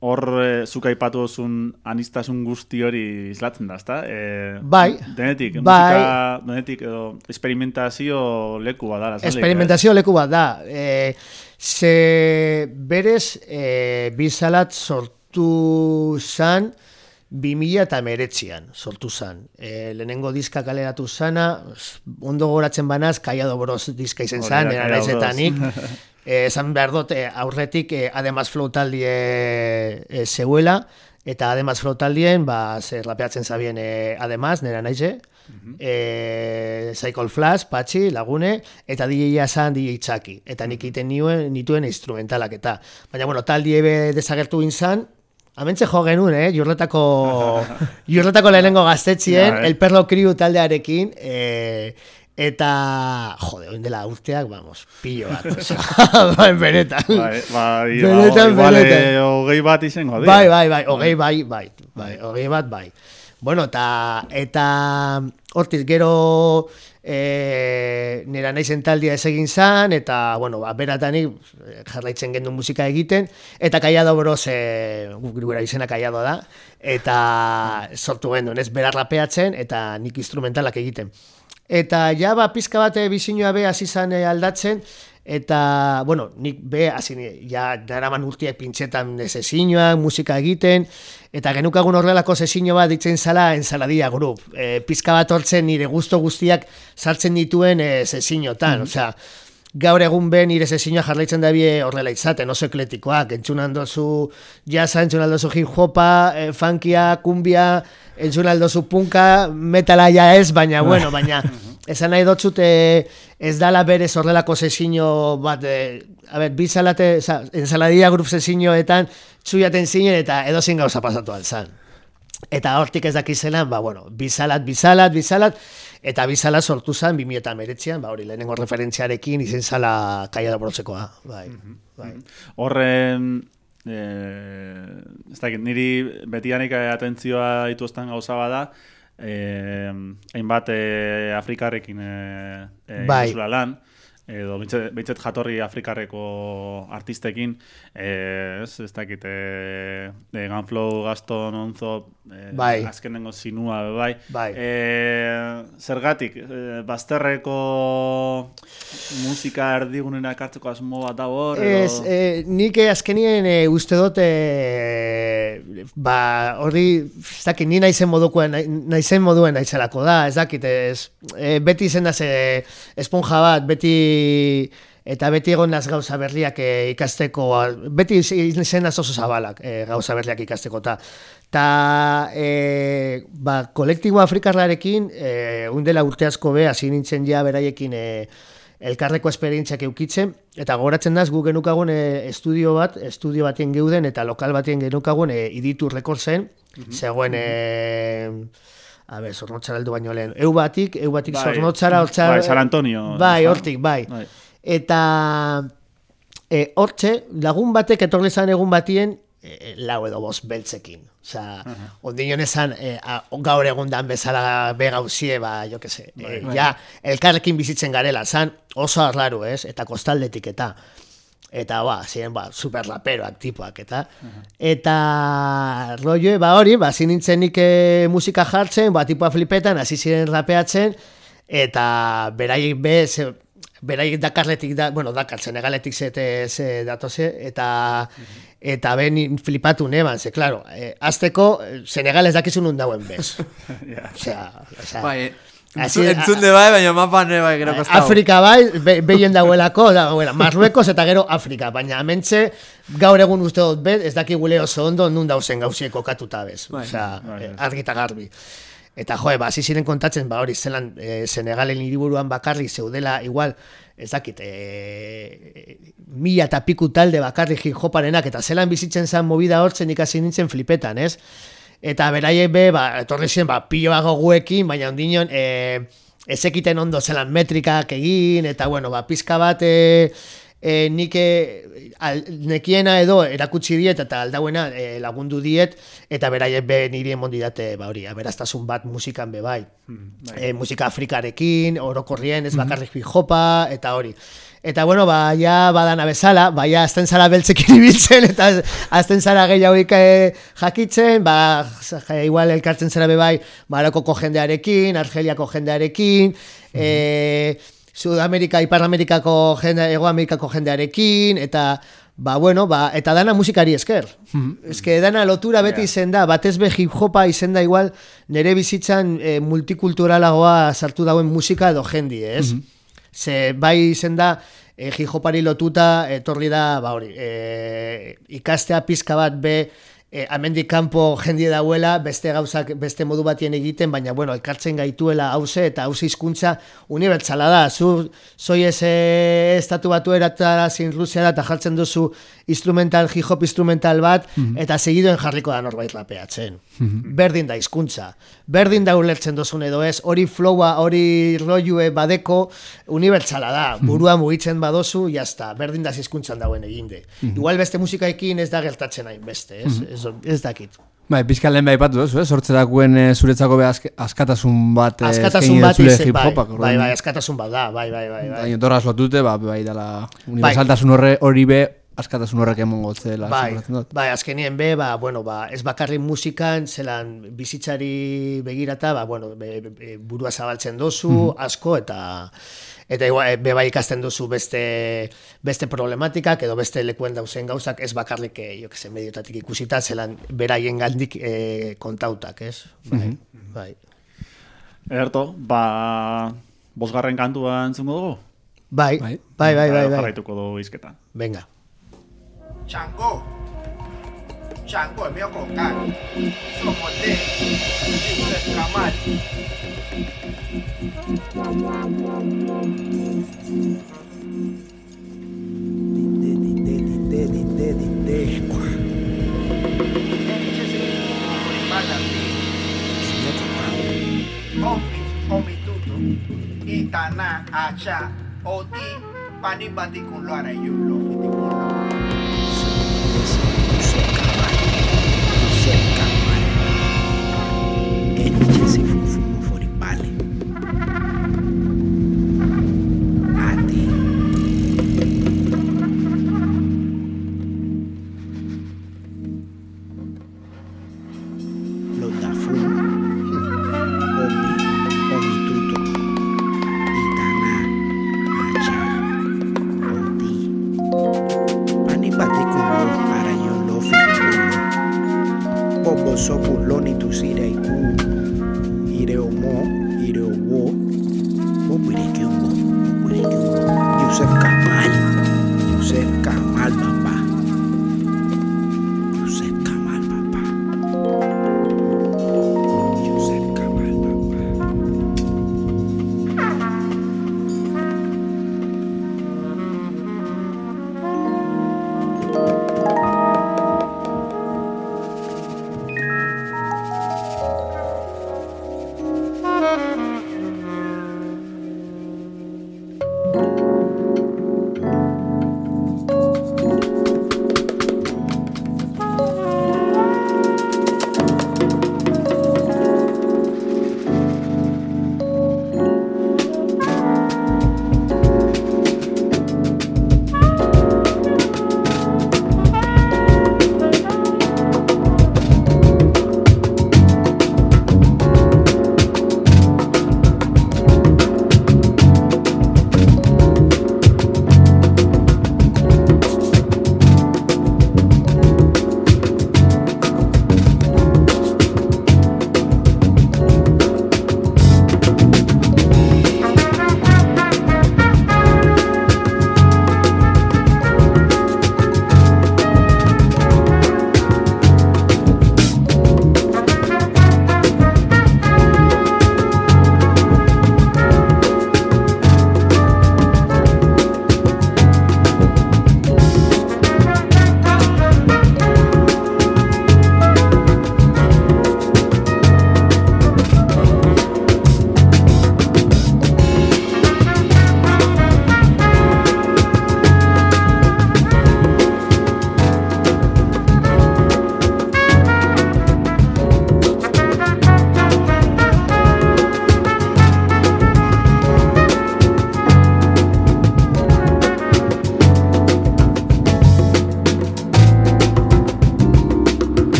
hor e, zuk aipatu duzun anistasun guzti hori islatzen da, ezta? E, Bai. Denetik, Bai. musika, denetik, edo, experimentazio leku bat da. Esperimentazio leku bat da. E, ze berez e, bizalat sortu zan 2000 eta meretzian sortu zan. E, lehenengo diska kaleratu zana, ondo goratzen banaz, Kaiado Bros diska izen zan, era Eh, esan behar dut, eh, aurretik eh, Ademaz Flow taldie eh, zeuela, eta Ademaz Flow taldien, ba, ze rapeatzen zabien eh, Ademaz, nera naize, eh, Cycle Flash, Patxi, Lagune, eta DJ zan DJ Txaki. Eta nik iten nituen, nituen instrumentalak eta. Baina, bueno, taldie be desagertu inzan, Hementxe jo genuen, eh? Jurletako, jurletako lehenengo gaztetxien? El Perlo Crew taldearekin, eh, eta, jode, oin dela urteak, vamos, pillo bat, osea, bai, benetan. Bai, bai, Benetan, igual, e, benetan. hogei bat izango dira. Bai, bai, bai, hogei bai, bai, bai, hogei bat, bai. Bueno, eta, eta hortiz, gero e, nera naizen taldia ez egin zan, eta, bueno, ba, beratanik eh, jarraitzen gendu musika egiten, eta kaiado bros, e, gura izena kaiado da, eta sortu gendun, ez, bera rapeatzen, eta nik instrumentalak egiten. Eta ja, ba, pizka bat eh, bizinoa be hasi zan eh, aldatzen, eta, bueno, nik be, hasi, ja, daraman urtiak pintxetan sesiñoak, musika egiten, eta genukagun horrelako sesiño bat ditzen zala ensaladia grup. E, pizka bat hortzen nire gusto guztiak sartzen dituen e, sesiñotan, osea, gaur egun be nire sesiñoa jarraitzen dabie horrela izaten, oso ekletikoak, entzunan dozu jazza, entzunan dozu hip hopa, e, funkia, kumbia, entzunan dozu punka, metala ja ez, baina bueno, baina esan nahi dotzut eh, ez dala berez horrelako sesino bat, eh, a ber, bizalate, oza, ensaladia grup sesinoetan, txuiaten zinen eta edozin gauza pasatu alzan. Eta hortik ez dakizenan, ba, bueno, bizalat, bizalat, bizalat, eta bizalat sortu zen 2008an, ba, hori, lehenengo referentziarekin izen zala kaia da borotzekoa, bai, bai. Horren, eh, ez dakit, niri betianik eh, atentzioa dituzten gauza bada, eh, hainbat eh, Afrikarrekin eh, eh, Bai. lan, edo behintzet jatorri Afrikarreko artistekin, eh, ez, ez dakit, eh, eh, Gunflow, Gaston, Onzo, eh, Bai. azkenengo zinua, be bai. Bai. Eh, zergatik, eh, bazterreko musika erdigunera ekartzeko asmo bat dago hor, edo... Ez, eh, nik azkenien eh, uste dut eh, ba, horri, ez dakit, ni naizen modukoen, naizen moduen naizelako da, ez dakit, ez, eh, beti izen da ze esponja bat, beti eta beti egon naz gauza berriak eh, ikasteko, beti izen naz oso zabalak eh, gauza berriak ikasteko, ta, ta eh, ba, kolektibo afrikarrarekin, eh, undela urte asko be, hasi nintzen ja beraiekin eh, elkarreko esperientziak eukitzen, eta gogoratzen daz, gu genukagun e, estudio bat, estudio batien geuden, eta lokal batien genukagun e, iditu rekordzen, zegoen, e, a ber, zornotzara heldu baino lehen, eu batik, eu batik Bai. zornotzara, hortzara, Bai, San Antonio, Bai, hortik, bai. Bai. Eta e, hortxe, lagun batek etorri zan egun batien, e, lau edo bost beltzekin. Osa, ondinon esan, e, a, gaur egundan bezala be gauzie, ba, jo que se, e, ja, elkarrekin bizitzen garela, zan oso arraru, ez? Eta kostaldetik eta eta ba, ziren ba, super raperoak tipoak, eta eta rollo, ba hori, ba, zin nintzen nik eh, musika jartzen, ba, tipoa flipetan, hasi ziren rapeatzen, eta beraiek be, ze, beraiek dakarletik, da, bueno, dakar, senegaletik zete ze datoze, eta eta ben flipatu neban, ze, claro, eh, azteko, eh, Senegal ez dakizun dauen bez. Ja. Osea, osea, Bai, Así- entzun, entzun de bai, baina mapan ere bai, gero kostau. Afrika bai, be, behien dagoelako, dagoela, Marruekos eta gero Afrika, baina hementxe gaur egun uste dut bet, ez dakigule oso ondo nun dauzen gauziek kokatuta bez, Bai. osea, Bai, eh, bai. argi eta garbi. Eta joe, ba, hasi ziren kontatzen, ba hori, zelan e, Senegalen hiriburuan bakarrik zeudela, igual, ez dakit, e, mila eta piku talde bakarrik hip hoparenak, eta zelan bizitzen zen movida hortzen ikasi nintzen flipetan, ez? Eta beraiek be, ba, etorri ziren, ba, piloa goguekin, baina ondinon, e, ezekiten ondo zelan metrikak egin, eta bueno, ba, pizka bat, e, e, nik al, nekiena edo erakutsi diet eta aldauena e, lagundu diet eta beraiek be niri emon didate ba hori aberaztasun bat musikan be bai. E, musika afrikarekin, orokorrien, ez bakarrik hip hopa eta hori. Eta bueno, ba, ja badana bezala, ba, ja azten zara beltzekin ibiltzen, eta azten zara gehiagoik eh, jakitzen, ba, ja, igual elkartzen zara be bai, Marokoko jendearekin, Argeliako jendearekin, eh, Sudamerika, Ipar Amerikako jende, Ego Amerikako jendearekin, eta ba, bueno, ba, eta dana musikari esker. Eske dana lotura beti izen da, batez be hip hopa izen da igual, nere bizitzan eh, multikulturalagoa sartu dauen musika edo jendi, ez? Ze bai izen da, e, hip-hopari lotuta etorri da, ba hori, e, ikastea pizka bat be, e, amendik kanpo jendie dauela, beste gauzak beste modu batien egiten, baina bueno, elkartzen gaituela hause eta hause hizkuntza unibertsala da. Zu zoi ez e, estatu batu eratara zin Rusia eta jartzen duzu instrumental, hip-hop instrumental bat, eta segidoen jarriko da norbait rapeatzen. Berdin da hizkuntza. Berdin da ulertzen dozun edo ez, hori flowa, hori rollue badeko, unibertsala da. Burua mugitzen badozu, jazta, berdin da hizkuntzan dauen eginde. Igual beste musikaekin ez da gertatzen hain beste, ez, ez, ez dakit. Bai, pizka lehen bai patu duzu, eh? sortzerakuen eh, zuretzako be ask- askatasun bat eh, Askatasun bat izen, bai, bai, bai, askatasun bat da, bai, bai, bai, bai. Baina dorraz lotute, ba, bai dala universaltasun horre hori be, askatasun horrek emongo gotzela. Bai, bai, azkenien be, ba, bueno, ba, ez bakarrik musikan, zelan bizitzari begirata, ba, bueno, be, be, burua zabaltzen dozu, asko, eta eta igual, be bai ikasten duzu beste, beste problematikak edo beste lekuen dauzen gauzak ez bakarrik, eh, jo que se, mediotatik ikusita, zelan beraien gandik eh, kontautak, ez? Bai, bai. Ederto, ba, bosgarren kantua entzungo dugu? Bai, Bai. bai, bai, bai, Gero bai. Jarraituko dugu izketan. Venga. Chango. Chango è mio compagno sono contento di essere amato Itana acha odi panibati kun lo ara yo lo fiti kun lo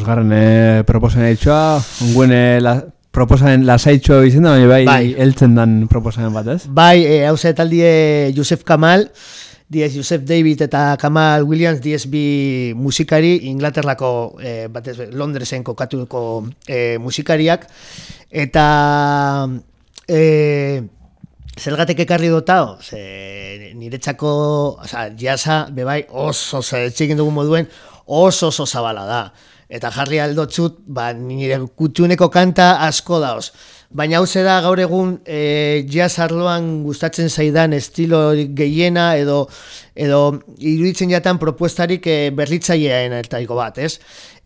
Bueno, mosgarren eh, proposamen itxoa, onguen eh, la, proposamen lasaitxo izan da, baina bai, Bai. heltzen dan proposamen bat, ez? Bai, e, hau taldie Joseph Kamal, diez Joseph David eta Kamal Williams, diez bi musikari, Inglaterrako, e, batez, Londresen kokatuko e, musikariak, eta e, zergatek ekarri dotao, ze niretzako, oza, jasa, bebai, oso, oza, etxekin dugu moduen, oso oso zabala da. Eta jarri aldotzut, ba, nire kutxuneko kanta asko dauz. Baina hau da gaur egun e, jazz arloan gustatzen zaidan estilo gehiena edo edo iruditzen jatan propuestarik e, berritzaileaen etaiko bat, ez?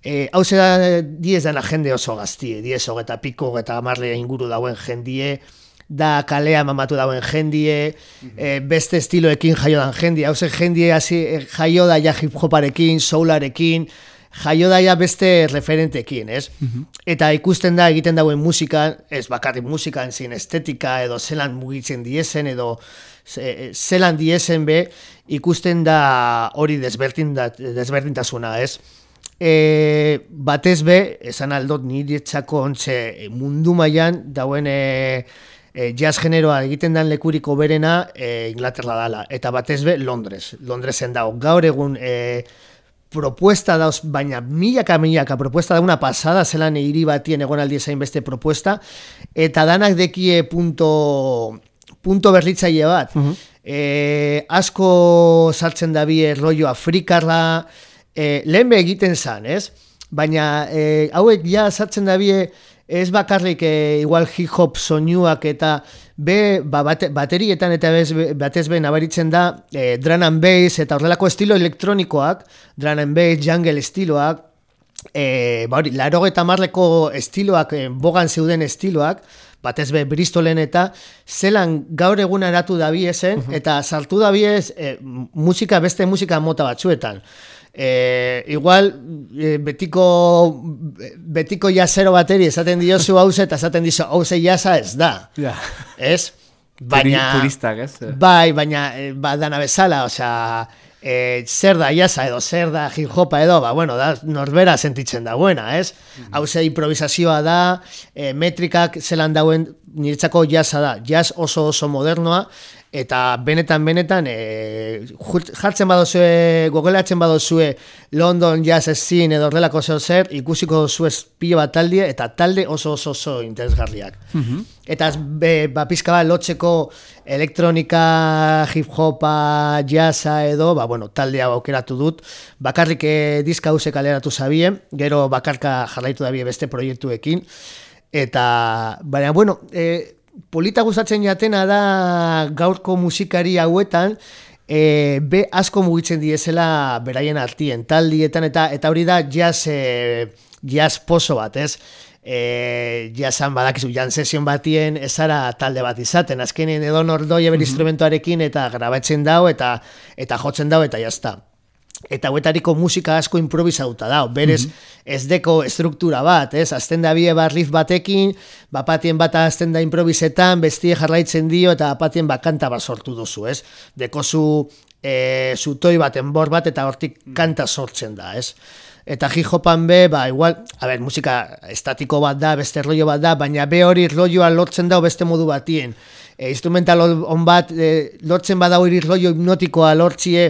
E, hau da diez dana jende oso gaztie, diez hogeta piko eta amarle inguru dauen jendie, da kalea mamatu dauen jendie, e, beste estiloekin jaio dan jendie, hau jendie hasi, e, jaio da ja hip hoparekin, soularekin, jaio daia beste referentekin, ez? Eta ikusten da egiten dauen musika, ez bakarrik musika, zin estetika, edo zelan mugitzen diesen, edo ze- zelan diesen be, ikusten da hori desberdinda- desberdintasuna, ez? E, batez be, esan aldot niretzako ontze mundu mailan dauen e, e, jazz generoa egiten dan lekuriko berena e, Inglaterra dala. Eta batez be, Londres. Londresen dago. Gaur egun e, propuesta dauz, baina milaka milaka propuesta da una pasada, zelan hiri batien egon aldi ezain beste propuesta, eta danak dekie punto, punto berritzaile bat. e, asko sartzen da bie rollo afrikarra, e, lehen be egiten zan, ez? Baina e, hauek ja sartzen da ez bakarrik e, igual hip hop soinuak eta be ba, bate, baterietan eta bez, batez be nabaritzen da e, drum and bass eta horrelako estilo elektronikoak, drum and bass, jungle estiloak, e, ba hori, laro eta marleko estiloak, e, bogan zeuden estiloak, batez be Bristolen eta zelan gaur egun aratu da biezen, eta sartu da biez e, musika, beste musika mota batzuetan. E, igual e, betiko betiko jasero bateri esaten diozu hauze eta esaten dizu hauze jasa ez da. Ja. Ez? Baina... Puristak, ez? Bai, baina e, ba, dana bezala, osea, e, zer da jasa edo zer da hip hopa edo, ba, bueno, da, norbera sentitzen da buena, ez? Ze improvisazioa da, e, metrikak zelan dauen niretzako jasa da, jazz oso oso modernoa, eta benetan benetan e, jartzen badozue, gogelatzen badozue London Jazz Scene edo horrelako zeo zer, ikusiko dozue pilo bat taldie, eta talde oso oso oso interesgarriak. Eta ez, be, ba, pizka bat lotzeko elektronika, hip hopa, jazza edo, ba, bueno, taldea aukeratu dut. Bakarrik eh, diska hause kaleratu zabien, gero bakarka jarraitu dabie beste proiektuekin. Eta, baina, bueno, e, polita gustatzen jatena da gaurko musikari hauetan, e, be asko mugitzen diezela beraien artien, taldietan, eta eta hori da jazz, e, jazz poso bat, ez? e, jasan badakizu jan sesion batien ezara talde bat izaten. Azkenean edo nordoi eber instrumentoarekin eta grabatzen dau eta eta jotzen dau eta jazta eta huetariko musika asko improvisauta da, berez ez deko estruktura bat, ez, azten da bie bat riff batekin, bapatien bat azten da improvisetan, bestie jarraitzen dio eta bapatien bat kanta bat sortu duzu, ez, dekozu e, zutoi baten bor bat eta hortik kanta sortzen da, ez. Eta hip hopan be, ba, igual, a ber, musika estatiko bat da, beste rollo bat da, baina be hori rolloa lortzen da beste modu batien. E, instrumental on bat, e, lortzen bada hori rollo hipnotikoa lortzie,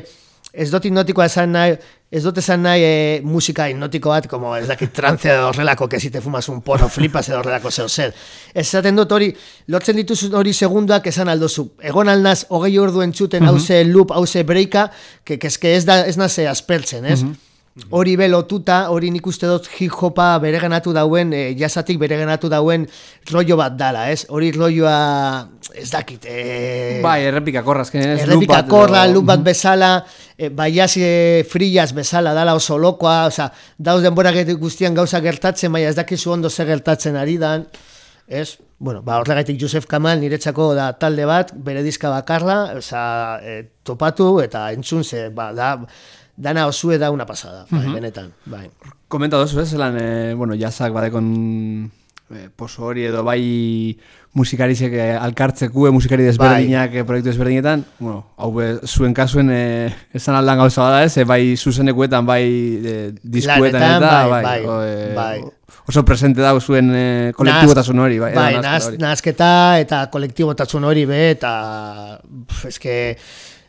ez dut hipnotikoa esan nahi, ez dut esan nahi e, musika hipnotiko bat, como ez dakit trance edo horrelako, que si te fumas un porro flipas edo horrelako zeo zer. Ez esaten dut hori, lortzen dituzu hori segunduak esan aldozu. Egon alnaz, hogei ordu entzuten hause loop, hause breaka, que, que, que ez, da, ez naze aspertzen, ez? Hori be lotuta, hori nik uste dut hip hopa bereganatu dauen, e, jasatik bereganatu dauen rollo bat dala, ez? Hori rolloa, ez dakit, e, Bai, errepika korra, azkenean ez errepika loop bat bezala, e, baiaz e, frillas bezala, dala oso lokoa, oza, dauz denbora guztian gauza gertatzen, baina ez dakizu ondo zer gertatzen ari dan, ez? Bueno, ba, horregaitik Josef Kamal niretzako da talde bat, bere diska bakarra, oza, e, topatu eta entzun ze, ba, da, dana osue da una pasada, bai, benetan, bai. Komenta dozu, ez, zelan, e, bueno, jazak badekon e, poso hori edo bai musikarizek e, alkartzekue, musikari desberdinak e, proiektu desberdinetan, bueno, hau be, zuen kasuen e, esan aldan gauza bada ez, e, bai zuzenekuetan, bai e, diskuetan Lanetan, eta, bai, bai, bai, o, e, bai. oso presente dago zuen e, kolektibotasun hori, bai, bai nahazketa eta kolektibotasun hori be, eta pf, eske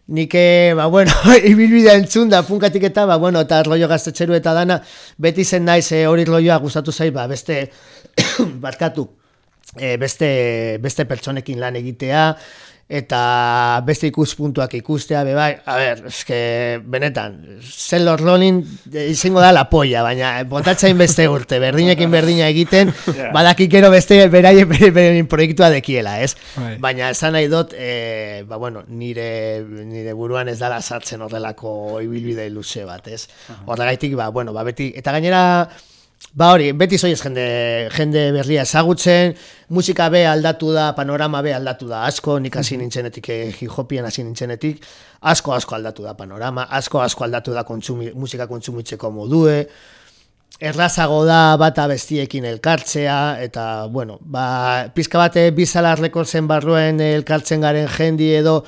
nik, eh, ba, bueno, ibilbidea entzun da punkatik eta, ba, bueno, eta rollo gaztetxeru eta dana, beti zen naiz eh, hori rolloa gustatu zait, ba, beste, barkatu, eh, beste, beste pertsonekin lan egitea, eta beste ikuspuntuak ikustea, be bai, a ber, eske, benetan, Sailor Ronin eh, izango da la polla, baina botatzain beste urte, berdinekin berdina egiten, Ja. badakik gero beste beraien bere, bere proiektua dekiela, ez? Bai. Baina esan nahi dut, e, ba, bueno, nire, nire buruan ez dala sartzen horrelako ibilbide luze bat, ez? Horregaitik, ba, bueno, ba, beti, eta gainera, Ba hori, beti zoiez jende, jende berria ezagutzen, musika be aldatu da, panorama be aldatu da. Asko, nik hasi nintzenetik, eh, hip-hopien hasi nintzenetik, asko asko aldatu da panorama, asko asko aldatu da kontsumi, musika kontsumitzeko modue, errazago da bata bestiekin elkartzea, eta, bueno, ba, pizka bate bizalar rekortzen barruen elkartzen garen jendi edo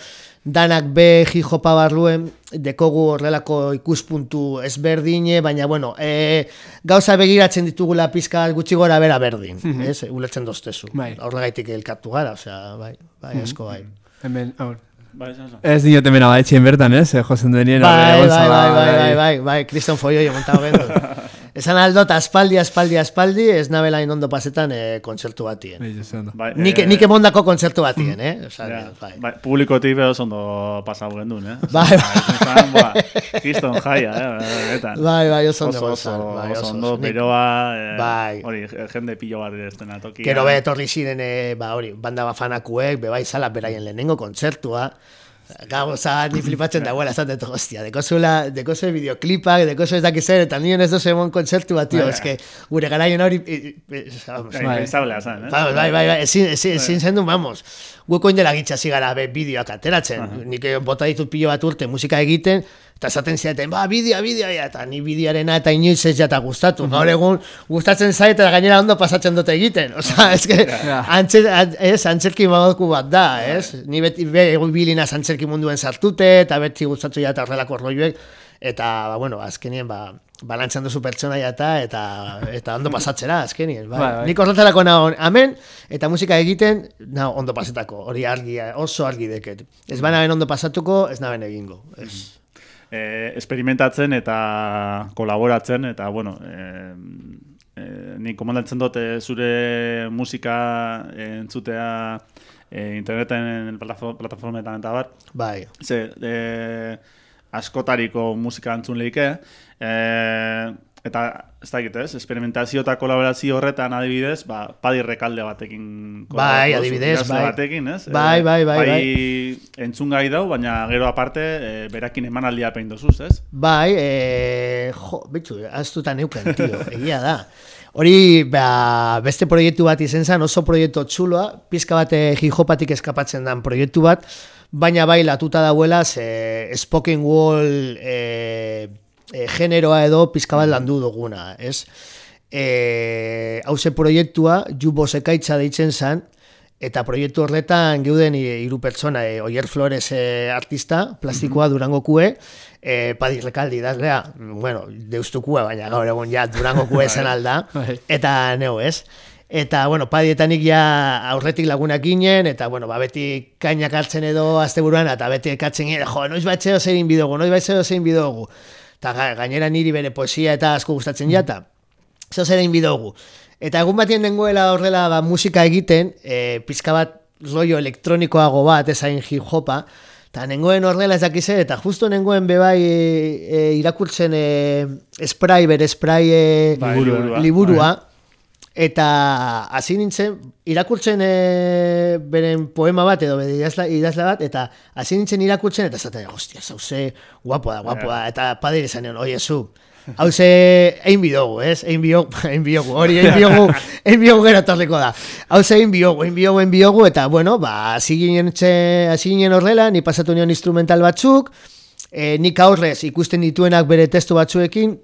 danak be jijopa barruen, dekogu horrelako ikuspuntu ezberdine, baina, bueno, e, gauza begiratzen ditugula pizka gutxi gora bera berdin, ez, ulertzen doztezu. Bai. Horregaitik elkartu gara, osea, bai, bai, asko bai. Hemen, aur. Bai. Ez diote mena baitxien bertan, ez? Eh, Josen duenien Bai, horre, bai, bolsa, bai, bai, bai, bai, bai, Kriston Folloi montado gendu. Esan aldot, aspaldi, aspaldi, aspaldi, ez nabela ondo pasetan eh, kontzertu batien. Bai, oso ondo. Bai, Nik, eh, nik emondako kontzertu batien, eh? Osa, Ja, bai. bai, publikotik beho ondo pasau gendun, eh? Bai, Izan, boa, kriston jaia, eh? Benetan. Bai, bai, oso ondo oso, oso, bai, oso oso ondo, oso. Beroa, eh, Bai. hori, jende pilo bat ez dena tokia. Gero be etorri ziren, eh, ba hori, banda bafanakuek, be bai zala beraien lehenengo kontzertua, Gauza, ni flipatzen dagoela, esaten dut, hostia, dekozula, dekozue videoklipak, dekozue ez dakizer, eta nien ez dozu emon kontzertu bat, tio, Bai. eske, gure garaien hori, eh, eh, vamos, Bai, Bai. pensablea zan, eh? Bai, bai, bai, bai, ezin, ezin, ezin zen du, vamos. Gu koin dela gitxasi gara be bideoak ateratzen. Nik eh, bota ditut pilo bat urte musika egiten, eta esaten ziaten, ba, bidea, bidea, eta ni bidearena eta inoiz ez jata gustatu. Gaur egun gustatzen zait eta gainera ondo pasatzen dute egiten. Osa, ez que, Ja. antzer, an- ez, antzerki moduko bat da, ez? Ni beti be, bilina antzerki munduen sartute, eta beti gustatu ja eta horrelako rolloek, eta, ba, bueno, azkenien, ba, balantzan duzu pertsonaia eta eta eta ondo pasatzera azkenien, bai. Bai, bai. Nik horretarako nago hemen eta musika egiten nago ondo pasetako. Hori argi oso argi deket. Ez ben ondo pasatuko, ez naben egingo. Ez. Eh, experimentatzen eta kolaboratzen eta bueno, eh, eh, ni komandatzen dut zure musika entzutea eh, interneten platafo- plataformetan eta bar. Bai. Ze, eh, askotariko musika entzun leike, eh, eta ez dakit ez, experimentazio eta kolaborazio horretan adibidez, ba, padi rekalde batekin Bai, adibidez, bai. batekin, ez? Bai, Eh, bai, bai, bai. entzun gai dau, baina gero aparte, eh, berakin emanaldia pein dozuz, ez? Bai, eh, jo, bitxu, aztutan neuken, tio, egia da. Hori, ba, beste proiektu bat izen zen, oso proiektu txuloa, pizka bat hijopatik eskapatzen den proiektu bat, baina bai latuta dauela, ze spoken wall e, e, generoa edo pizka bat landu duguna, ez? E, hause proiektua, Jubo Sekaitza deitzen zen, Eta proiektu horretan geuden hi- hiru pertsona, e, Oier Flores e, artista, plastikoa Durango kue, e, Padi Rekaldi idazlea, bueno, deustukua, baina gaur egun ja Durango kue esan alda, Bai. eta neu ez. Eta, bueno, Padi eta nik ja aurretik lagunak ginen, eta, bueno, ba, beti kainak hartzen edo asteburuan, eta beti ekatzen jo, noiz batzeo zein bidogu, noiz batzeo zein bidogu. Eta ga- gainera niri bere poesia eta asko gustatzen jata. Zer zerein bidogu. Eta egun batien dengoela horrela ba, musika egiten, e, pizka bat rollo elektronikoago bat, ezain hip hopa, eta nengoen horrela ez dakize, eta justo nengoen bebai e, e, irakurtzen e, spray, bere spray e, Bai, liburua. liburua, eta hasi nintzen, irakurtzen e, beren poema bat edo idazla, idazla bat, eta hasi nintzen irakurtzen, eta zaten, hostia, zauze, guapo da, guapo da, eta padir izan nion, oie zu, hauze, egin bidogu, ez? Egin biogu, egin biogu, hori egin biogu, egin biogu gero etorriko da. Hauze, egin biogu, egin biogu, egin biogu, eta, bueno, ba, hasi ginen, hasi ginen horrela, ni pasatu nion instrumental batzuk, e, nik aurrez ikusten dituenak bere testu batzuekin,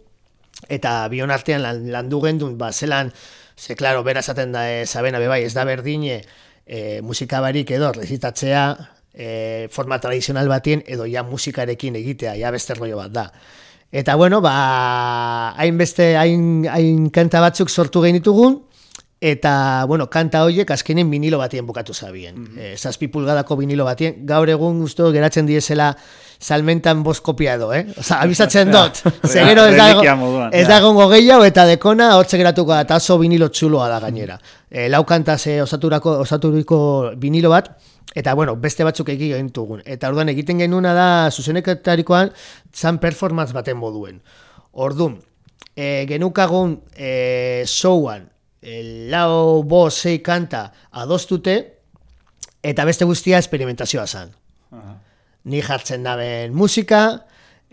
eta bion artean lan, landu gendun, ba, zelan, ze, klaro, bera esaten da, e, sabena, bebai, ez da berdine, e, musika barik edo, rezitatzea, e, forma tradizional batien, edo ja musikarekin egitea, ja beste rollo bat da. Eta bueno, ba, hainbeste, hain, hain kanta batzuk sortu gehin ditugun, eta, bueno, kanta horiek azkenen vinilo batien bukatu zabien. Mm -hmm. zazpi pulgadako vinilo batien, gaur egun guztu geratzen diesela salmentan bost kopia edo, eh? Osa, abizatzen dut. Zegero ez dago, ez dago gehiago eta dekona hortze geratuko da, eta oso vinilo txuloa da gainera. E, lau kantaz eh, osaturako, osaturiko vinilo bat, eta bueno, beste batzuk egin dugun. Eta orduan egiten genuna da, zuzeneketarikoan, zan performance baten moduen. Orduan, e, genukagun e, showan, e, lau, bo, sei kanta adostute, eta beste guztia esperimentazioa zan ni jartzen daben musika,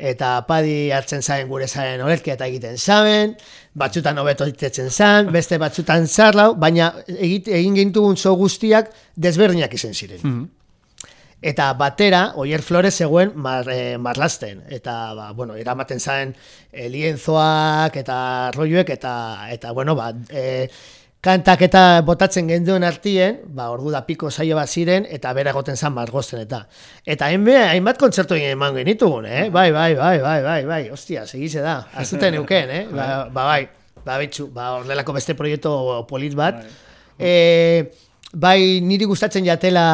eta padi hartzen zaren gure zaren olerkia eta egiten zaben, batzutan hobeto itetzen zan, beste batzutan zarlau, baina egit, egin gintugun zo guztiak desberdinak izen ziren. Eta batera, Oier Flores zegoen mar, eh, marlasten. Eta, ba, bueno, eramaten zaen eh, lienzoak eta rolluek, eta, eta bueno, ba, eh, kantak eta botatzen genduen artien, ba, ordu da piko saio bat ziren, eta bera egoten zan margosten eta. Eta hainbe, hainbat kontzertu egin eman genitugun, eh? Bai, bai, bai, bai, bai, bai, ostia, segize da. Azuten euken, eh? Ba, ba, bai, ba, bitxu, ba, horrelako beste proiektu polit bat. E, bai, niri gustatzen jatela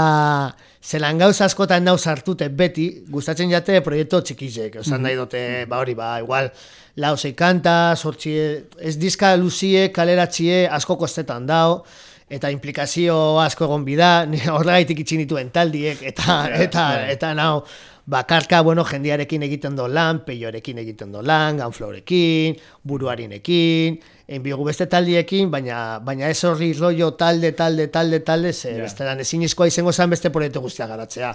zelan gauza askotan nau sartute beti, gustatzen jate proiektu txikizek, osan nahi dute, ba hori, ba, igual, lau zei kanta, sortxie, ez dizka luzie, kaleratxie, asko kostetan dao, eta implikazio asko egon bida, horregaitik itxin dituen taldiek, eta, eta, eta nau, bakarka, bueno, jendiarekin egiten do lan, peiorekin egiten do lan, ganflorekin, buruarinekin, enbiogu beste taldiekin, baina, baina ez horri rollo talde, talde, talde, talde, ze Ja. bestelan ezin izkoa izango zen beste proiektu guztia garatzea.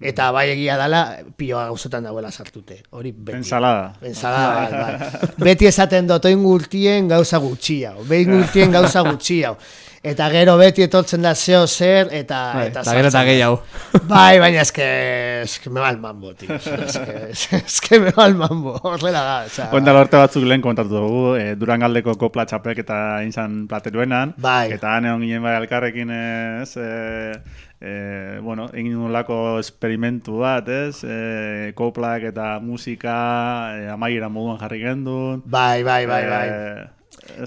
Eta bai egia dela, pioa gauzotan dauela sartute. Hori beti. Ensalada. Ensalada, bai, bai. Beti esaten dut, oin gurtien gauza gutxia, behin gurtien gauza gutxia. Eta gero beti etortzen da zeo zer, eta... Bai, eta eta gero eta da. gehiago. Bai, baina eske, eske me va el mambo, tío. Eske, eske me va el mambo, horrela da. Osea, Kontala urte batzuk lehen kontatu dugu, e, Durangaldeko kopla txapek eta inzan plateruenan. Bai. Eta han egon ginen bai elkarrekin ez, e, e, bueno, egin nolako esperimentu bat, ez, e, koplak eta musika e, amaiera moduan jarri gendun. Bai, bai, bai, bai. E, ez-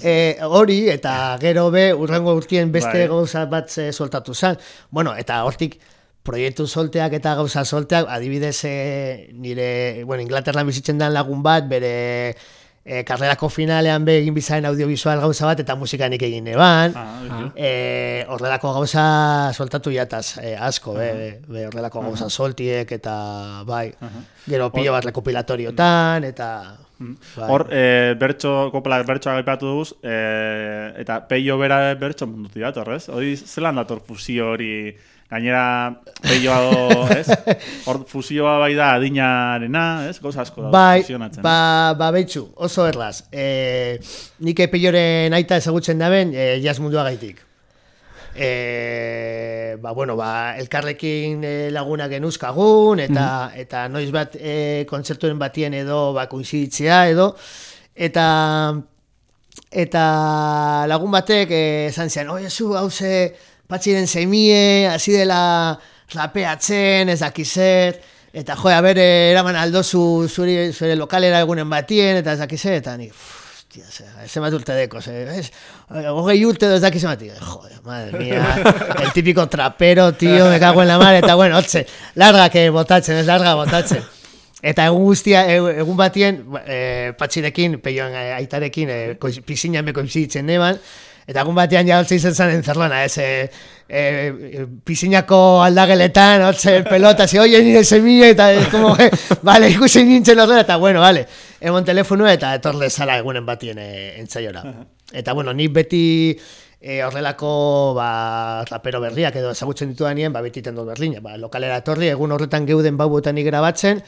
E, hori, eta gero be, urrengo urtien beste Bai. gauza bat eh, soltatu zen. Bueno, eta hortik proiektu solteak eta gauza solteak, adibidez e, nire, bueno, Inglaterran bizitzen den lagun bat, bere e, karrerako finalean be egin bizaen audiovisual gauza bat eta musikanik egin eban. Ah, uh E, horrelako gauza soltatu jataz e, asko, be, be, be, horrelako gauza soltiek eta bai, gero pilo bat rekopilatoriotan eta. Hor, e, bertso, kopla bertsoa gaipatu duguz, e, eta peio bera bertso munduti dator, ez? Hori zelan dator fusio hori, gainera peioa ez? Hor fusioa bai da adinarena, ez? Gauza asko da Bai, fusionatzen. ba, ba betxu, oso erlaz. E, nik epilloren aita ezagutzen daben, e, jazz mundua gaitik. E, ba, bueno, ba, elkarrekin e, laguna genuzkagun, eta, eta noiz bat e, kontzerturen batien edo ba, koinziditzea edo, eta eta lagun batek eh, esan zian, oie zu, hauze, patxiren zemie, hasi dela rapeatzen, ez dakizer, eta jo, a ber, eh, eraman aldozu zuri, zure lokalera egunen batien, eta ez dakizer, eta ni, Hostia, ese bat urte deko, ze, ez? Hogei urte edo ez dakiz bat, joder, madre mía, el típico trapero, tío, me cago en la mar, eta bueno, hotze, larga que botatzen, ez larga botatzen. Eta egun guztia, e- egun batien, e, patxirekin, peioan e, aitarekin, e, koiz, pisinan beko bizitzen neban, eta egun batean ja holtze izan zen entzerlona, ez, e, e, pisinako aldageletan, holtze pelota, ze, oie, nire semilla, eta es como, e, vale, ikusi nintzen horrela, eta bueno, vale, emon telefonua, eta etorle zala egunen batien e, entzaiora. Eta bueno, nik beti e, horrelako ba, rapero berriak edo ezagutzen ditudanien, ba, beti iten dut berdina. Ba, lokalera etorri, egun horretan geuden baubuetan nik grabatzen,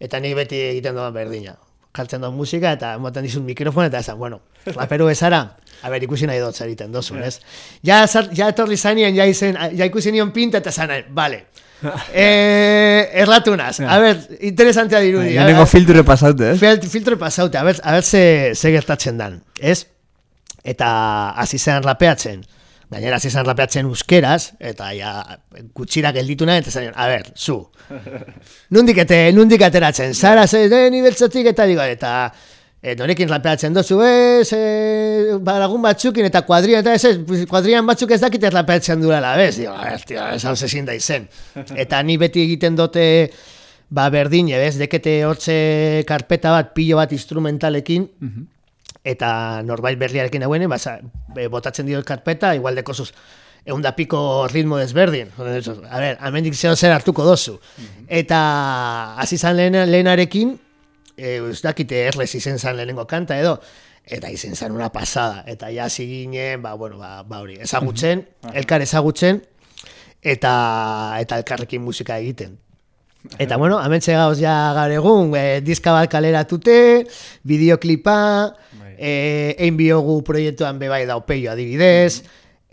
eta nik beti egiten dut berdina. Jartzen dut musika eta emoten dizut mikrofon eta esan, bueno, rapero ezara, a ber, ikusi nahi dut egiten dozun, ez? Ja, ja etorri zanien, ja, izen, ja ikusi nion pinta eta zan, vale, eh, erratunaz, a ber, interesantea dirudi. a Lehenengo ber, filtre pasaute, eh? Fil- filtro pasaute, a ber, a ber ze, ze gertatzen dan, ez? Eta hasi zen rapeatzen, gainera hasi zen rapeatzen euskeraz, eta ja gutxira gelditu nahi, eta zen, a ber, zu, nundik, ete, nundik ateratzen, zara, ze, de, nibeltzotik, eta digo, eta E, norekin rapeatzen dozu, ez, e, lagun batzukin eta kuadrian, eta ez, ez, kuadrian batzuk ez dakit rapeatzen duela, bez, digo, ez, tio, ez hau zezin da izen. Eta ni beti egiten dote, ba, berdine, bez, dekete hortze karpeta bat, pilo bat instrumentalekin, eta norbait berriarekin hauen, ba, botatzen dio karpeta, igual dekozuz, egun da piko ritmo desberdin. A ber, amendik zeo zer hartuko dozu. Eta hasi zan lehen, lehenarekin, e, ez dakite errez izen zan lehenengo kanta edo, eta izen zan una pasada. Eta ja hasi ginen, ba, bueno, ba, ba hori, ezagutzen, elkar ezagutzen, eta, eta elkarrekin musika egiten. Eta bueno, hementxe gauz ja gaur egun, e, diska bat kaleratute, bideoklipa, e, egin biogu proiektuan bebai daupeio adibidez,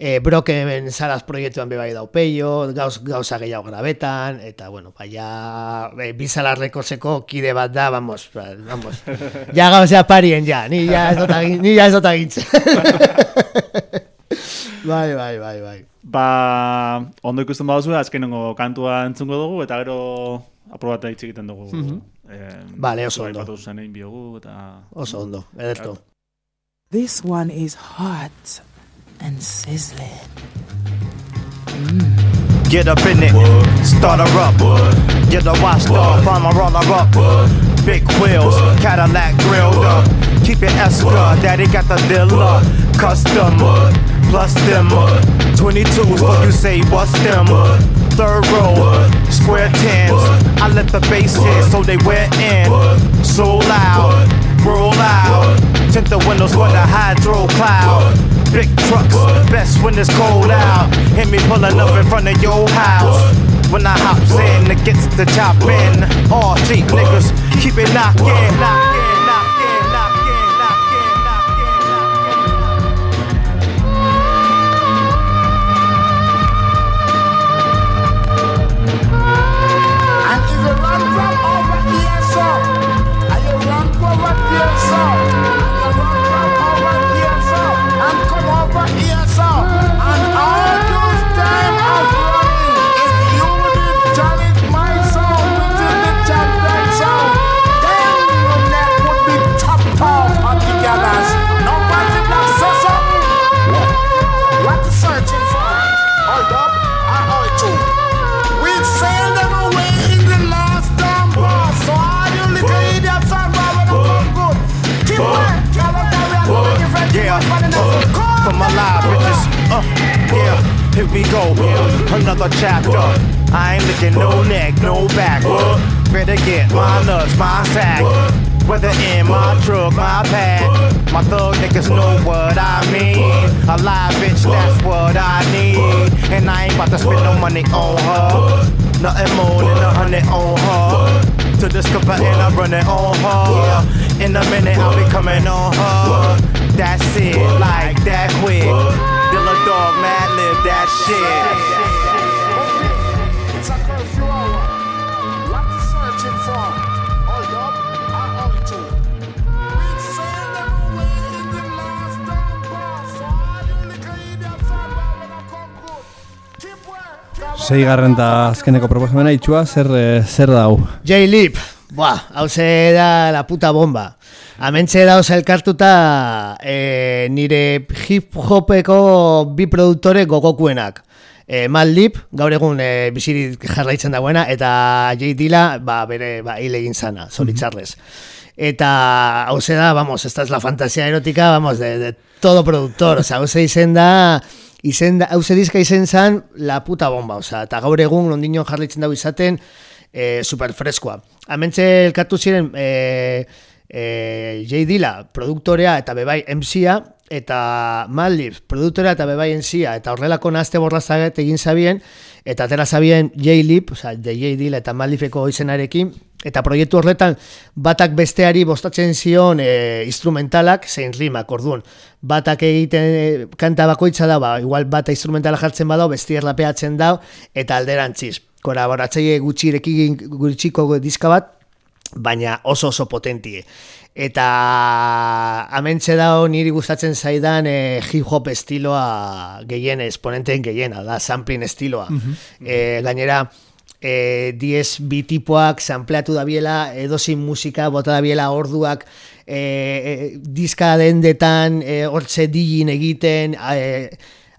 e, broken zaraz proiektuan bebai daupeio, gauz, gauza gehiago grabetan, eta bueno, ba, ja, e, bizalarrekoseko kide bat da, vamos, ba, vamos, ja gauzea parien ja, ni ja ez dut agin- ni ja ez dut agintzen. bai, bai, bai, bai. Ba, ondo ikusten baduzu, azkenengo kantua entzungo dugu, eta gero aprobata hitz egiten dugu. Mhm. eh, Vale, oso ondo. aipatu zen egin biogu, eta... Oso ondo, ederto. This one is hot and sizzling. Get up in it, start her up. Get the watch off, I'm a roller up. Big wheels, Cadillac grilled up. Keep it Esca, daddy got the dealer. Custom, plus them. 22s, fuck you say, what's them? Third row, square tens. I let the bass hit so they wet in. So loud, roll out. Tint the windows for the hydro cloud. Big trucks, best when it's cold out. Hit me pulling up in front of your house. When I hops in, it gets the chop in. All cheap niggas, keep it knocking, here we go. Another chapter. I ain't licking no neck, no back. Better get my nuts, my sack. Whether in my truck, my pad. My thug niggas know what I mean. A live bitch, that's what I need. And I ain't about to spend no money on her. Nothing more than a hundred on her. To discover and I run it on her. In a minute, I'll be coming on her. That's it, like that quick. Lib, that shit. It's a curfew hour. What you searching for? Hold up, I hold you. We sailed them away in the last damn bar. So all you little idiots and Robin come good. Keep work. Seigarren eta azkeneko proposamena itxua, zer, zer dau? J-Lip, buah, hau da la puta bomba. Hementxe dauz elkartuta e, nire hip-hopeko bi produktore gogokuenak. E, Mad Lip, gaur egun e, bizirik jarraitzen dagoena, eta J Dilla, ba, bere, ba, hil egin zana, zoritzarrez. Eta hau da, vamos, esta es la fantasía erótica, vamos, de, de todo productor, o sea, hau izen da, izen da, dizka izen zan, la puta bomba, o sea, eta gaur egun, ondino jarraitzen dago izaten, e, super freskoa. Hementxe elkartu ziren e, e, J Dilla, produktorea eta bebai MC-a, eta Madlib, produktorea eta bebai MC-a, eta horrelako nazte borrazaget egin zabien, eta atera zabien J-Lip, oza, de J Dilla eta Madlibeko izenarekin, eta proiektu horretan batak besteari bostatzen zion e, instrumentalak zein rimak, orduan. Batak egiten e, kanta bakoitza da, ba, igual bata instrumentala jartzen badau, besti errapeatzen dau, eta alderantziz. Kolaboratzaile gutxirekin gutxiko diska bat, baina oso oso potentie. Eta amentxe dao niri gustatzen zaidan e, hip hop estiloa gehien, esponenteen gehiena, da sampling estiloa. Mhm. e, gainera, e, 10 bitipoak sampleatu dabiela, edozin musika, bota dabiela orduak e, e, diska dendetan, e, hortze digin egiten, e,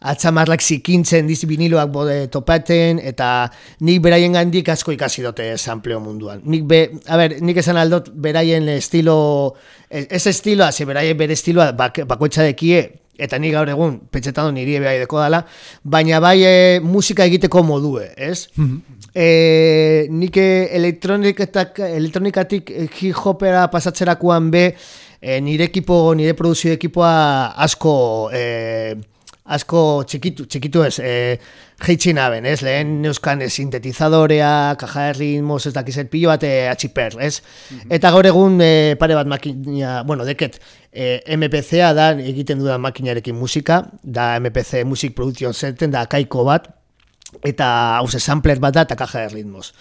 atzamarrak zikintzen diz viniloak bode topaten, eta nik beraien gandik asko ikasi dute sampleo munduan. Nik, be, a ber, nik esan aldot beraien estilo, ez ez estiloa, ze beraien bere estiloa bak, bakoitza dekie, eta nik gaur egun pentsetan dut niri behar deko dala, baina bai e, musika egiteko modue, ez? e, nik elektronikatik, elektronikatik eh, hip hopera pasatzerakoan be, e, nire ekipo, nire produzio ekipoa asko... E, asko txikitu, txikitu ez, e, jeitsi naben, ez, lehen neuskan e, sintetizadorea, kaja de ritmos, ez dakiz, pilo bat e, atxiper, ez? Eta gaur egun e, pare bat makina, bueno, deket, e, MPC-a da egiten dudan makinarekin musika, da MPC Music Production Center, da kaiko bat, eta hause sampler bat da, eta kaja de ritmos.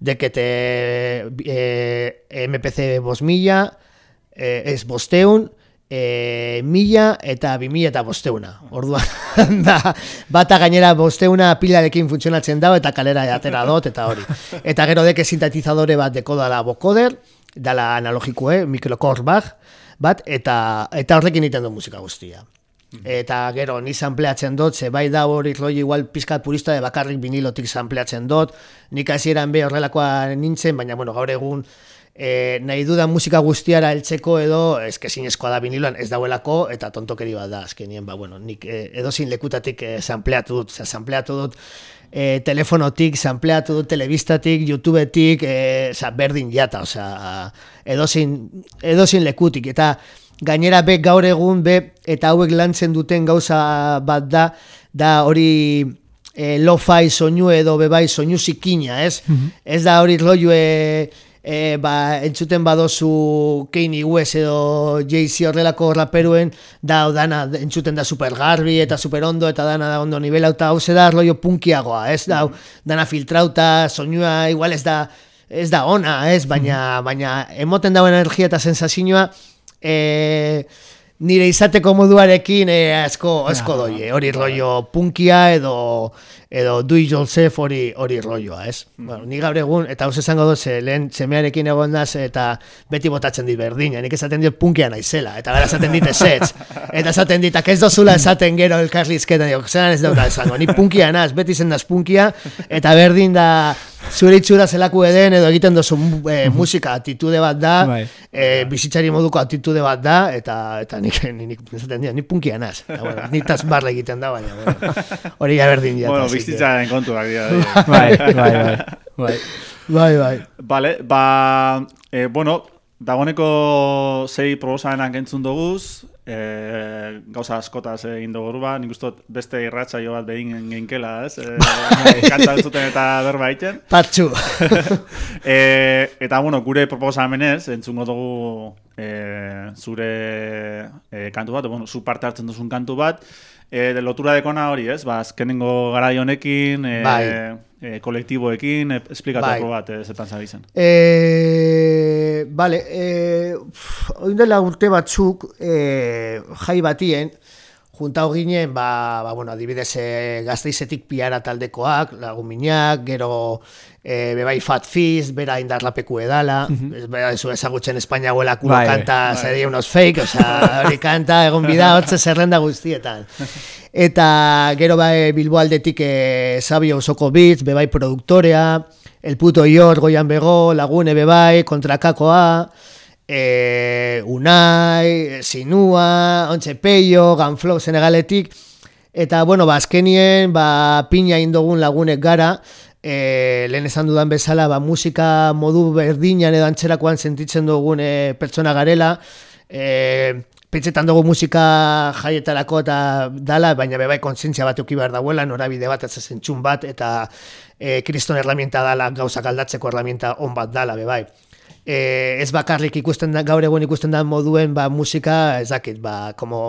Deket, e, e, MPC bos mila, e, ez bosteun, e, mila eta bi mila eta bosteuna. Orduan, da, bata gainera bosteuna pilarekin funtzionatzen dago eta kalera atera dot eta hori. Eta gero deke sintetizadore bat deko dala bokoder, dala analogiko, eh, mikrokorbag, bat, eta, eta horrekin egiten du musika guztia. Eta gero, ni sampleatzen dut, ze bai da hori roi igual pizkat purista de bakarrik vinilotik sampleatzen dut, nik hasieran be horrelakoa nintzen, baina bueno, gaur egun e, nahi dudan musika guztiara heltzeko edo eske zinezkoa da viniloan ez dauelako eta tontokeri bat da azkenien ba bueno nik e, edozin lekutatik e, sampleatu dut osea sampleatu dut e, telefonotik sampleatu dut telebistatik youtubetik e, osea berdin jata osea edozin edozin lekutik eta gainera be gaur egun be eta hauek lantzen duten gauza bat da da hori e, lo-fi soinu edo bebai soinu zikina, ez? Ez da hori rollo e, e, ba, entzuten badozu Kanye West edo Jay-Z horrelako raperuen da dana entzuten da super garbi eta super ondo eta dana da ondo nivel eta hau da rollo punkiagoa, ez? Da dana filtrauta, soinua igual ez da ez da ona, ez, baina baina emoten dauen energia eta sensazioa eh nire izateko moduarekin eh, asko asko doi, hori rollo punkia edo edo do it hori hori rolloa, ez? Bueno, ni gaur egun eta hau esango dut ze lehen semearekin egon naz eta beti botatzen dit berdina, nik esaten diot punkia naizela eta gara esaten dit ezetz. Eta esaten dit ez dozula esaten gero elkarlizketan, digo, zelan ez dauka esango, ni punkia naz, beti zen daz punkia eta berdin da zure itxura zelaku eden edo egiten dozu e, musika atitude bat da, Bai. e, bizitzari moduko atitude bat da eta eta nik ni nik esaten dira, ni punkia naz. Eta bueno, ni tas barra egiten da baina bueno, hori ja berdin ja. Bueno, así que- bizitzaren kontuak dira. dira. Bai, bai, bai. bai. Bai, bai. Vale, ba, e, bueno, dagoneko zei proposamenak entzun doguz, e, gauza askotaz egin dugu ba, nik uste dut beste irratsaio bat behin geinkela, ez? E, kanta entzuten eta berba egiten. Patxu. e, eta, bueno, gure proposamenez, entzungo dugu e, zure e, kantu bat, bueno, zu parte hartzen duzun kantu bat, e, de lotura dekona hori, ez? Ba, azkenengo garai honekin, e, Bai. E, kolektiboekin, e, esplikatu Bai. bat, e, zetan zabi zen. E, vale, e, oin dela urte batzuk e, jai batien, juntau ginen, ba, ba bueno, adibidez e, gazteizetik piara taldekoak, laguminak, gero e, bebai Fat Fist, bera indarlapeku edala, bera ez ezagutzen Espainia huela kulo Bai, kanta, bai. unos fake, osea, hori kanta, egon bida, hotze zerrenda guztietan. Eta gero bai Bilbo aldetik e, Sabio Osoko Beats, bebai produktorea, El puto Ior, Goian Bego, Lagune bebai, Kontrakakoa, e, Unai, Sinua, Ontxe Peio, Ganflo, Senegaletik, eta, bueno, ba, azkenien, ba, pina indogun lagunek gara, e, lehen esan dudan bezala, ba, musika modu berdinan edo antzerakoan sentitzen dugun e, pertsona garela, e, pentsetan dugu musika jaietarako eta dala, baina bebai kontzientzia bat euki behar dauela, norabide bat ez zentzun bat, eta e, kriston herramienta dala, gauzak aldatzeko herramienta on bat dala, bebai. E, ez bakarrik ikusten da, gaur egun ikusten da moduen, ba, musika, ez dakit, ba, como,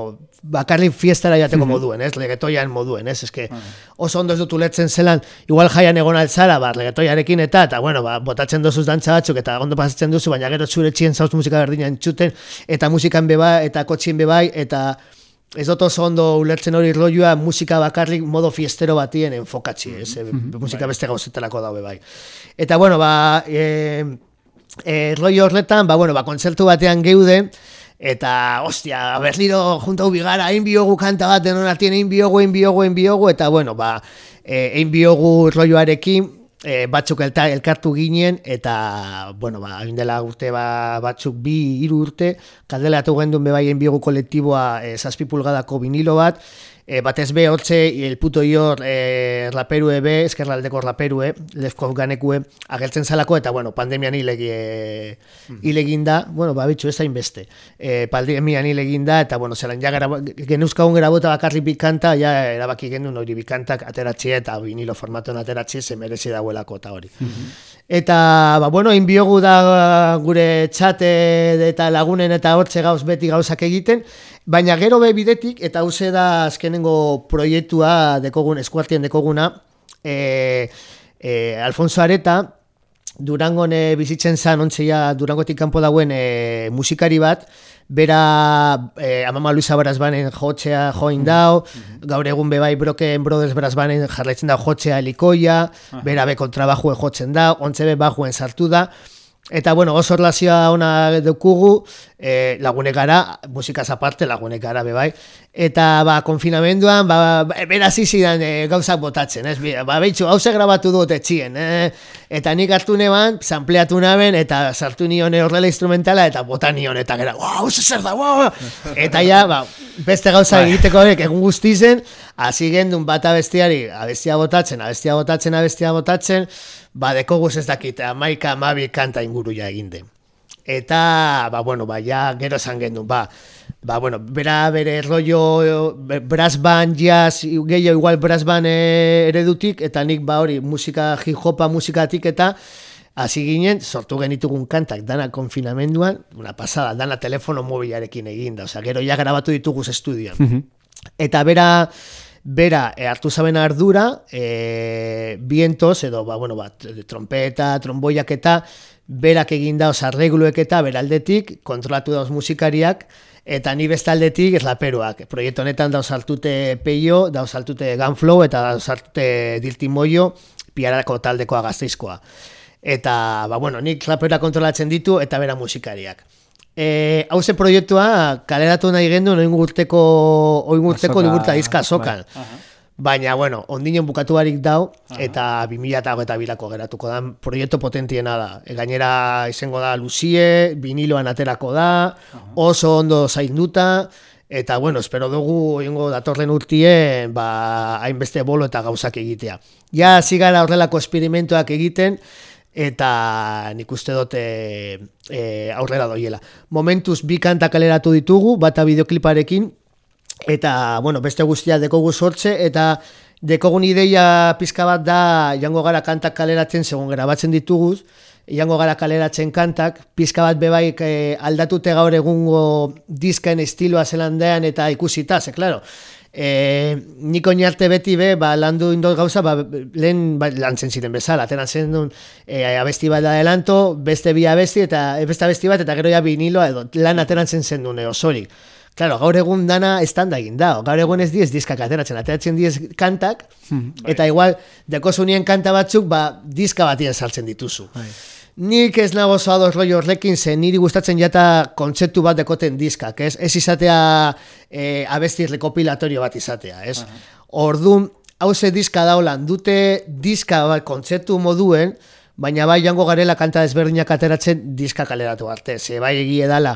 bakarrik fiestara jateko moduen, ez, legetoian moduen, ez, eske, oso ondo ez dut ulertzen zelan, igual jaian egon altzara, ba, legetoiarekin eta, eta, bueno, ba, botatzen dozuz dantza batzuk, eta ondo pasatzen duzu, baina gero zure txien zauz musika berdina entzuten, eta musikan beba, eta kotxien bebai, eta ez dut oso ondo ulertzen hori rolloa musika bakarrik modo fiestero batien enfokatzi, ez, e, musika beste gauzetelako daue bai. Eta, bueno, ba, e, e, rollo horretan, ba, bueno, ba, kontzertu batean geude, eta, ostia, berliro junta bigara, hain biogu kanta bat, denon artien, hain biogu, hain biogu, hain biogu, eta, bueno, ba, e, hain biogu rolloarekin, e, batzuk elta, elkartu ginen, eta, bueno, ba, hain dela urte ba, batzuk bi, hiru urte, kaldelatu gendun bebai hain biogu kolektiboa e, zazpi pulgadako vinilo bat, e, batez be hortze el puto ior e, raperue be, eskerraldeko raperue, lefko ganekue, agertzen zalako, eta bueno, pandemian hilegi, e, hilegin da, bueno, ba, bitxu ez hain beste, e, pandemian hilegin da, eta bueno, zelan ja genuzkagun grabota bakarri bikanta, ja erabaki genuen hori bikantak ateratxea eta vinilo formatuen ateratxea, ze merezi dauelako eta hori. Eta, ba, bueno, inbiogu da gure txate eta lagunen eta hortze gauz beti gauzak egiten, baina gero be bidetik, eta hause da azkenengo proiektua dekogun, eskuartien dekoguna, e, e, Alfonso Areta, Durangon e, bizitzen zan, ontzea Durangotik kanpo dauen e, musikari bat, bera e, amama Luisa Brasbanen jotzea join dau, gaur egun bebai Broken Brothers Brasbanen jarraitzen da jotzea helikoia, bera be kontrabajue jotzen da, ontze be bajuen sartu da, Eta, bueno, oso relazioa ona dukugu, e, lagunek gara, musikaz aparte lagunek gara, bebai. Eta, ba, konfinamenduan, ba, ba beraz izidan e, gauzak botatzen, ez? Ba, behitxu, hauze grabatu dut etxien, eh? Eta nik hartu neban, sampleatu naben, eta sartu nione horrela instrumentala, eta bota nion, eta gera, wow, hauze zer da, wow! Eta ja, ba, beste gauza egiteko horiek egun guztizen, hasi gendun bat abestiari, abestia botatzen, abestia botatzen, abestia botatzen, ba, dekoguz ez dakit, amaika, amabi kanta inguru ja egin den. Eta, ba, bueno, ba, ja, gero esan gendun, ba, ba, bueno, bera bere rollo brass band, jazz, gehiago igual brass band eh, eredutik, eta nik, ba, hori, musika, hip hopa musikatik eta, hasi ginen, sortu genitugun kantak dana konfinamenduan, una pasada, dana telefono mobilarekin eginda, osea, gero ja grabatu dituguz estudioan. Eta bera, bera e, hartu zaben ardura, e, vientos, edo, ba, bueno, bat, trompeta, tromboiak eta, berak egin dauz arregluek eta beraldetik, kontrolatu dauz musikariak, eta ni bestaldetik eslaperoak. Proiektu honetan dauz hartute peio, dauz hartute gunflow, eta dauz hartute diltimoio, piarako taldekoa gazteizkoa. Eta, ba, bueno, nik rapera kontrolatzen ditu, eta bera musikariak. E, hauze proiektua kaleratu nahi gendu oin urteko oin urteko Azoka, digurta izka azokan. bai. Baina, bueno, ondinen bukatu barik dau, eta 2000 eta bilako geratuko da, proiektu potentiena da. E, gainera izango da Lucie, viniloan aterako da, oso ondo zainduta, eta, bueno, espero dugu ingo datorren urtien, ba, hainbeste bolo eta gauzak egitea. Ja, hasi gara horrelako esperimentoak egiten, eta nik uste dut e, e, aurrera doiela. Momentuz bi kanta kaleratu ditugu, bata bideokliparekin, eta, bueno, beste guztia dekogu sortze, eta dekogun ideia pizka bat da, jango gara kantak kaleratzen, segun grabatzen dituguz, jango gara kaleratzen kantak, pizka bat bebaik e, aldatute gaur egungo diskaen estiloa zelandean eta ikusita, ze, klaro, E, nik oinarte beti be, ba, landu indot gauza, ba, lehen ba, lantzen ziren bezala, ateran zen duen e, abesti bat da adelanto, beste bi abesti eta beste abesti bat eta gero ja viniloa edo lan ateran zen zen duen osorik. Claro, gaur egun dana estanda egin da, gaur egun ez diez diskak ateratzen, ateratzen diez kantak, eta igual, deko zunien kanta batzuk, ba, diska batien saltzen dituzu. Nik ez nago oso ados rollo horrekin, ze niri gustatzen jata kontzeptu bat dekoten diskak, ez? Ez izatea e, abesti rekopilatorio bat izatea, ez? Orduan, hauze diska daulan, dute diska bat kontzeptu moduen, baina bai jango garela kanta desberdinak ateratzen diska kaleratu arte, ze bai egie dala,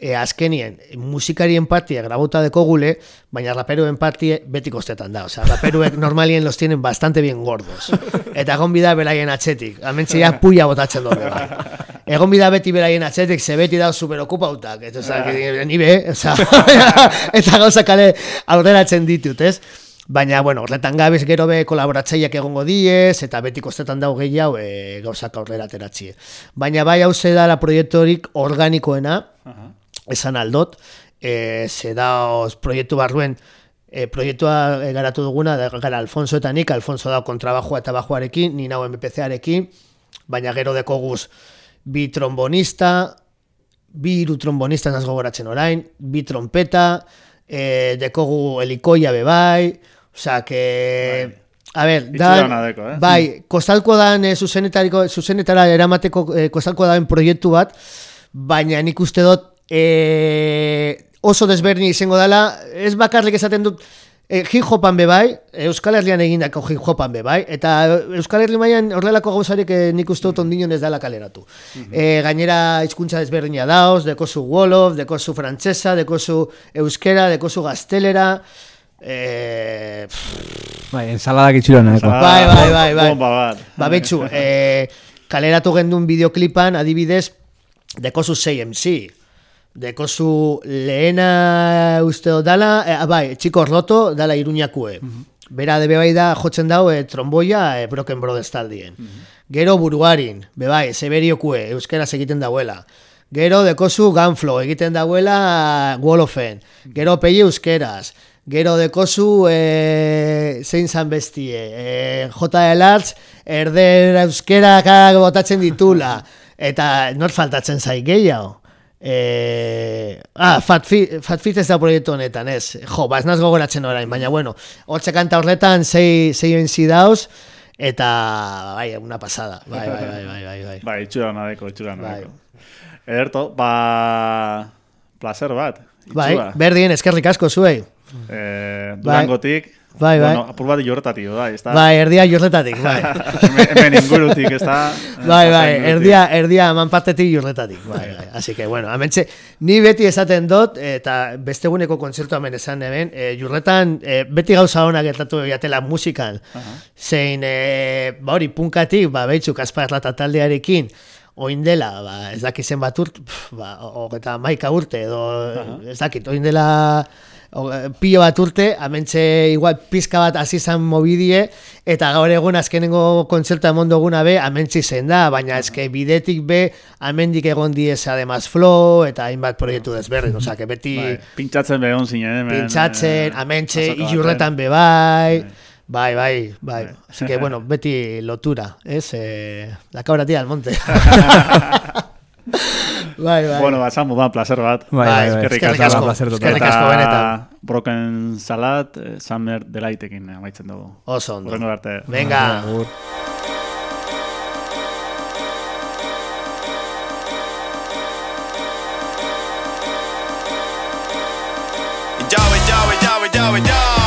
e, azkenien, musikarien partia grabota dekogule, baina raperuen partie beti kostetan da. Osea, raperuek normalien los tienen bastante bien gordos. Eta egon bida beraien atxetik. Amentxe ja puia botatzen dut. bai. Egon bida beti beraien atxetik, ze beti da superokupautak. Eta, osea, que, ni be, osea, eta gauza kale aurreratzen ditut, ez? Baina, bueno, horretan gabiz gero be kolaboratzaileak egongo diez, eta beti kostetan dau gehiago e, gauzak aurrera ateratzie. Baina bai hau da la proiektorik organikoena, esan aldot, e, ze da os proiektu barruen, e, proiektua e, garatu duguna, da, gara Alfonso eta nik, Alfonso da kontrabajoa eta bajoarekin, ni nau MPC-arekin, baina gero dekoguz bi trombonista, bi hiru trombonista naz gogoratzen orain, bi trompeta, e, dekogu helikoia bebai, osea, que A ber, Itxura da, deko, eh? bai, kostalko dan e, zuzenetariko, zuzenetara eramateko e, kostalko dan proiektu bat, baina nik uste dut e, oso desberdin izango dela, ez bakarrik esaten dut, e, hip hopan be bai, Euskal Herrian egindako hip hopan be bai, eta Euskal Herri mailan horrelako gauzarik e, nik uste dut ondinon ez dela kaleratu. E, gainera hizkuntza desberdina dauz, dekozu Wolof, dekozu frantsesa, dekozu euskera, dekozu gaztelera, e, Bai, ensaladak itxura nahiko. Bai, bai, bai, bai. Bomba bat. Ba, betxu, eh, kaleratu gendun bideoklipan, adibidez, dekozu 6MC. Dekozu lehena uste dut dala, eh, bai, txiko roto dala iruñakue. Bera de bai da jotzen dau e, tromboia e, Broken Brothers taldien. Gero buruarin, bebai, seberiokue, euskeraz egiten dauela. Gero dekozu Gunflow egiten dauela Wolofen. Gero pei euskeraz. Gero dekozu e, zein zan bestie. E, J.L. Arts erder euskera botatzen ditula. Eta nor faltatzen zai gehiago. E, ah, Fat Fit, Fat Fit ez da proiektu honetan, ez. Jo, ba, ez naz gogoratzen orain, baina bueno, hortze kanta horretan sei, sei enzi dauz, eta, bai, una pasada. Bai, bai, bai, bai, bai, bai. Bai, itxura ona deko, itxura ona deko. Ederto, ba... Placer bat. Bai, itxura. berdien, eskerrik asko zuei. Eh, Durangotik. Bai, bai. Bueno, apur bat jorretatik, bai, ez da? Bai, erdia jorretatik, bai. hemen, ingurutik, ez da? Bai, bai, erdia, erdia eman partetik jorretatik, bai, bai. Así que, bueno, amentxe, ni beti esaten dut, eta besteguneko kontzertu hemen esan hemen, e, jurretan, e, beti gauza honak gertatu jatela musikan, zein, e, ba hori, punkatik, ba, behitzu, kasparlata taldearekin, oin dela, ba, ez dakizen bat urte, ba, eta maika urte, edo, ez dakit, oin dela pilo bat urte, amentxe igual pizka bat hasi izan mobidie, eta gaur egun azkenengo kontzertu emon duguna be, amentxe zen da, baina eske bidetik be, amendik egon diez además flow, eta hainbat proiektu desberdin, osea, que beti Bai, pintxatzen behon zinen, hemen. pintxatzen, eh, amentxe, azoka baten. ilurretan be bai, bai, bai, bai, así que bueno, beti lotura, ez, eh, la cabra tira al monte. bai, bai. Bueno, bat, Samu, ba, placer bat. Bai, bai, bai. eskerrik Eskerrik asko. asko, placer total. Eskerrik asko benetan. Broken Salat, eh, Summer Delightekin amaitzen dugu. Oso ondo. Horrengo arte. Venga. Yo, yo, yo, yo, yo. Broken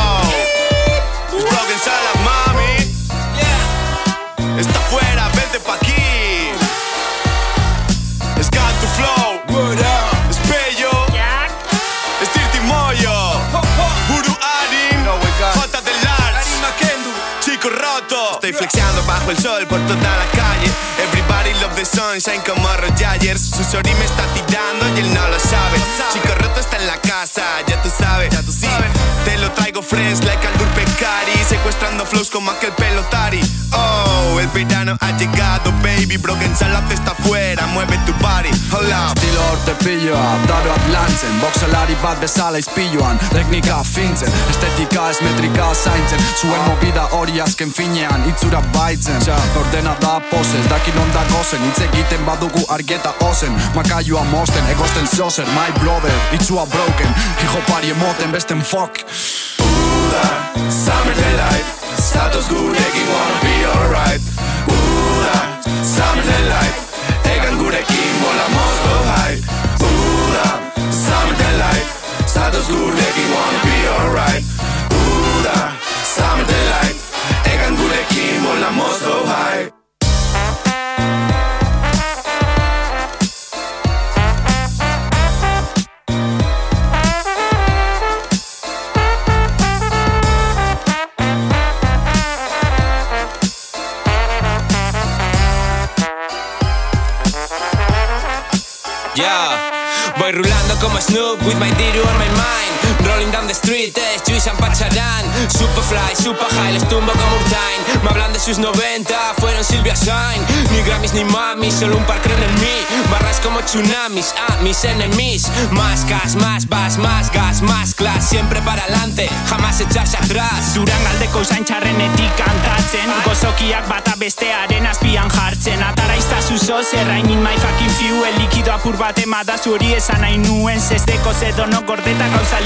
Estoy flexiando bajo el sol por toda la calle. Everybody love the sunshine como Rogers. Su sorry me está tirando y él no lo sabe. Chico roto está en la casa, ya tú sabes. Ya tú sabes. Te lo traigo fresh like al Pecari. Secuestrando flows como aquel pelotari. Oh, el verano ha llegado, baby. Broken Salad está afuera, mueve tu body. Hola. Estilo ortepilloa, daroak lantzen Boxelari bat bezala izpiloan Teknika fintzen, estetika ez metrika zaintzen Zuen movida hori azken finean, itzura baitzen. Ordena da posez, dakin onda gozen. Hitz egiten badugu argeta ozen. Makaioa mosten, egosten zozen My brother, itzua broken. Hijo pari emoten besten fuck. Uda, summer delight Status gurekin wanna be alright. Uda, summer delight Egan gurekin mola mosto high. Uda, summer delight Status gurekin wanna be alright. Uda, summer Egan mola mosto high Yeah, voy rulando como Snoop with my diru on my mind. Rolling down the street, es Juice and Pacharán. Superfly, super high, les tumbo como Urtain. Me hablan de sus 90, fueron Silvia Shine. Ni Grammys ni mami, solo un par creen en mí. Barras como tsunamis, a mis enemies. Más gas, más bass, más gas, más class. Siempre para adelante, jamás echarse atrás. Durangaldeko zaintxarrenetik kantatzen Gozokiak bata bestearen azpian jartzen Atara iztazu zuzo Zerrain in my fucking fuel Likido apur bat emada hori esan nahi nuen Zezdeko zedo no gordeta gauza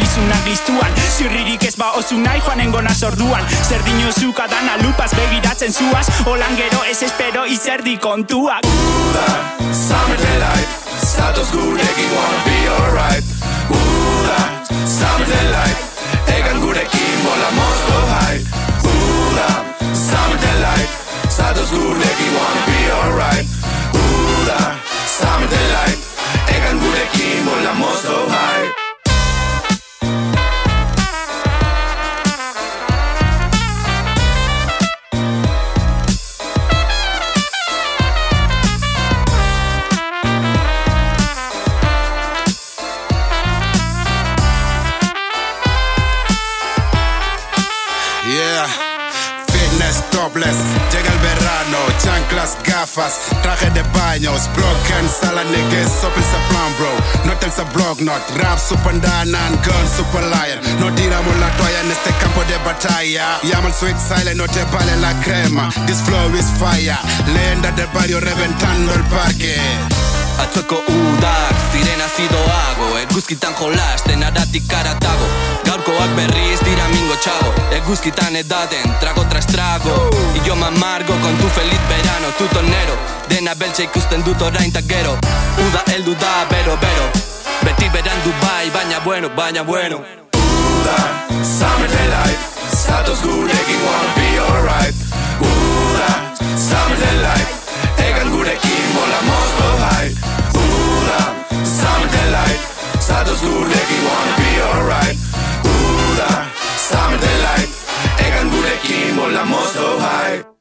listuan Zirririk ez ba osu nahi joanen gona sorduan. Zer dino zuka dana lupaz begiratzen zuaz. Olan gero ez espero izerdi kontuak. Uda, summer delight Zatoz gurekin wanna be alright. Uda, summer delight Egan gurekin mola mozo high Uda, summer delight Zatoz gurekin wanna be alright. Uda, summer delight Egan gurekin mola mozo chanclas, gafas, traje de baños, broken sala niggas, open sa plan bro, no tensa blog not, rap super danan, gun super lion, no tiramos la toalla en este campo de batalla, el sweet silent, no te vale la crema, this flow is fire, leyenda del barrio reventando el parque. Atzoko udak, zirena zidoago Eguzkitan jolasten aratik karatago. Gaurkoak berriz dira mingo txago. Eguzkitan edaten, trago tras trago. Idioma margo, kontu feliz verano Tutonero, dena beltxe ikusten dut orain ta gero. Uda heldu da, bero, bero. Beti berandu bai, baina bueno, baina bueno. Uda, summer delight Zatoz gurekin wanna be alright. Uda, summer delight Egan gurekin bola mozto high bai. To school if you wanna be alright. Ooh, samme summer light Egan kan gå deg inn og la meg så high.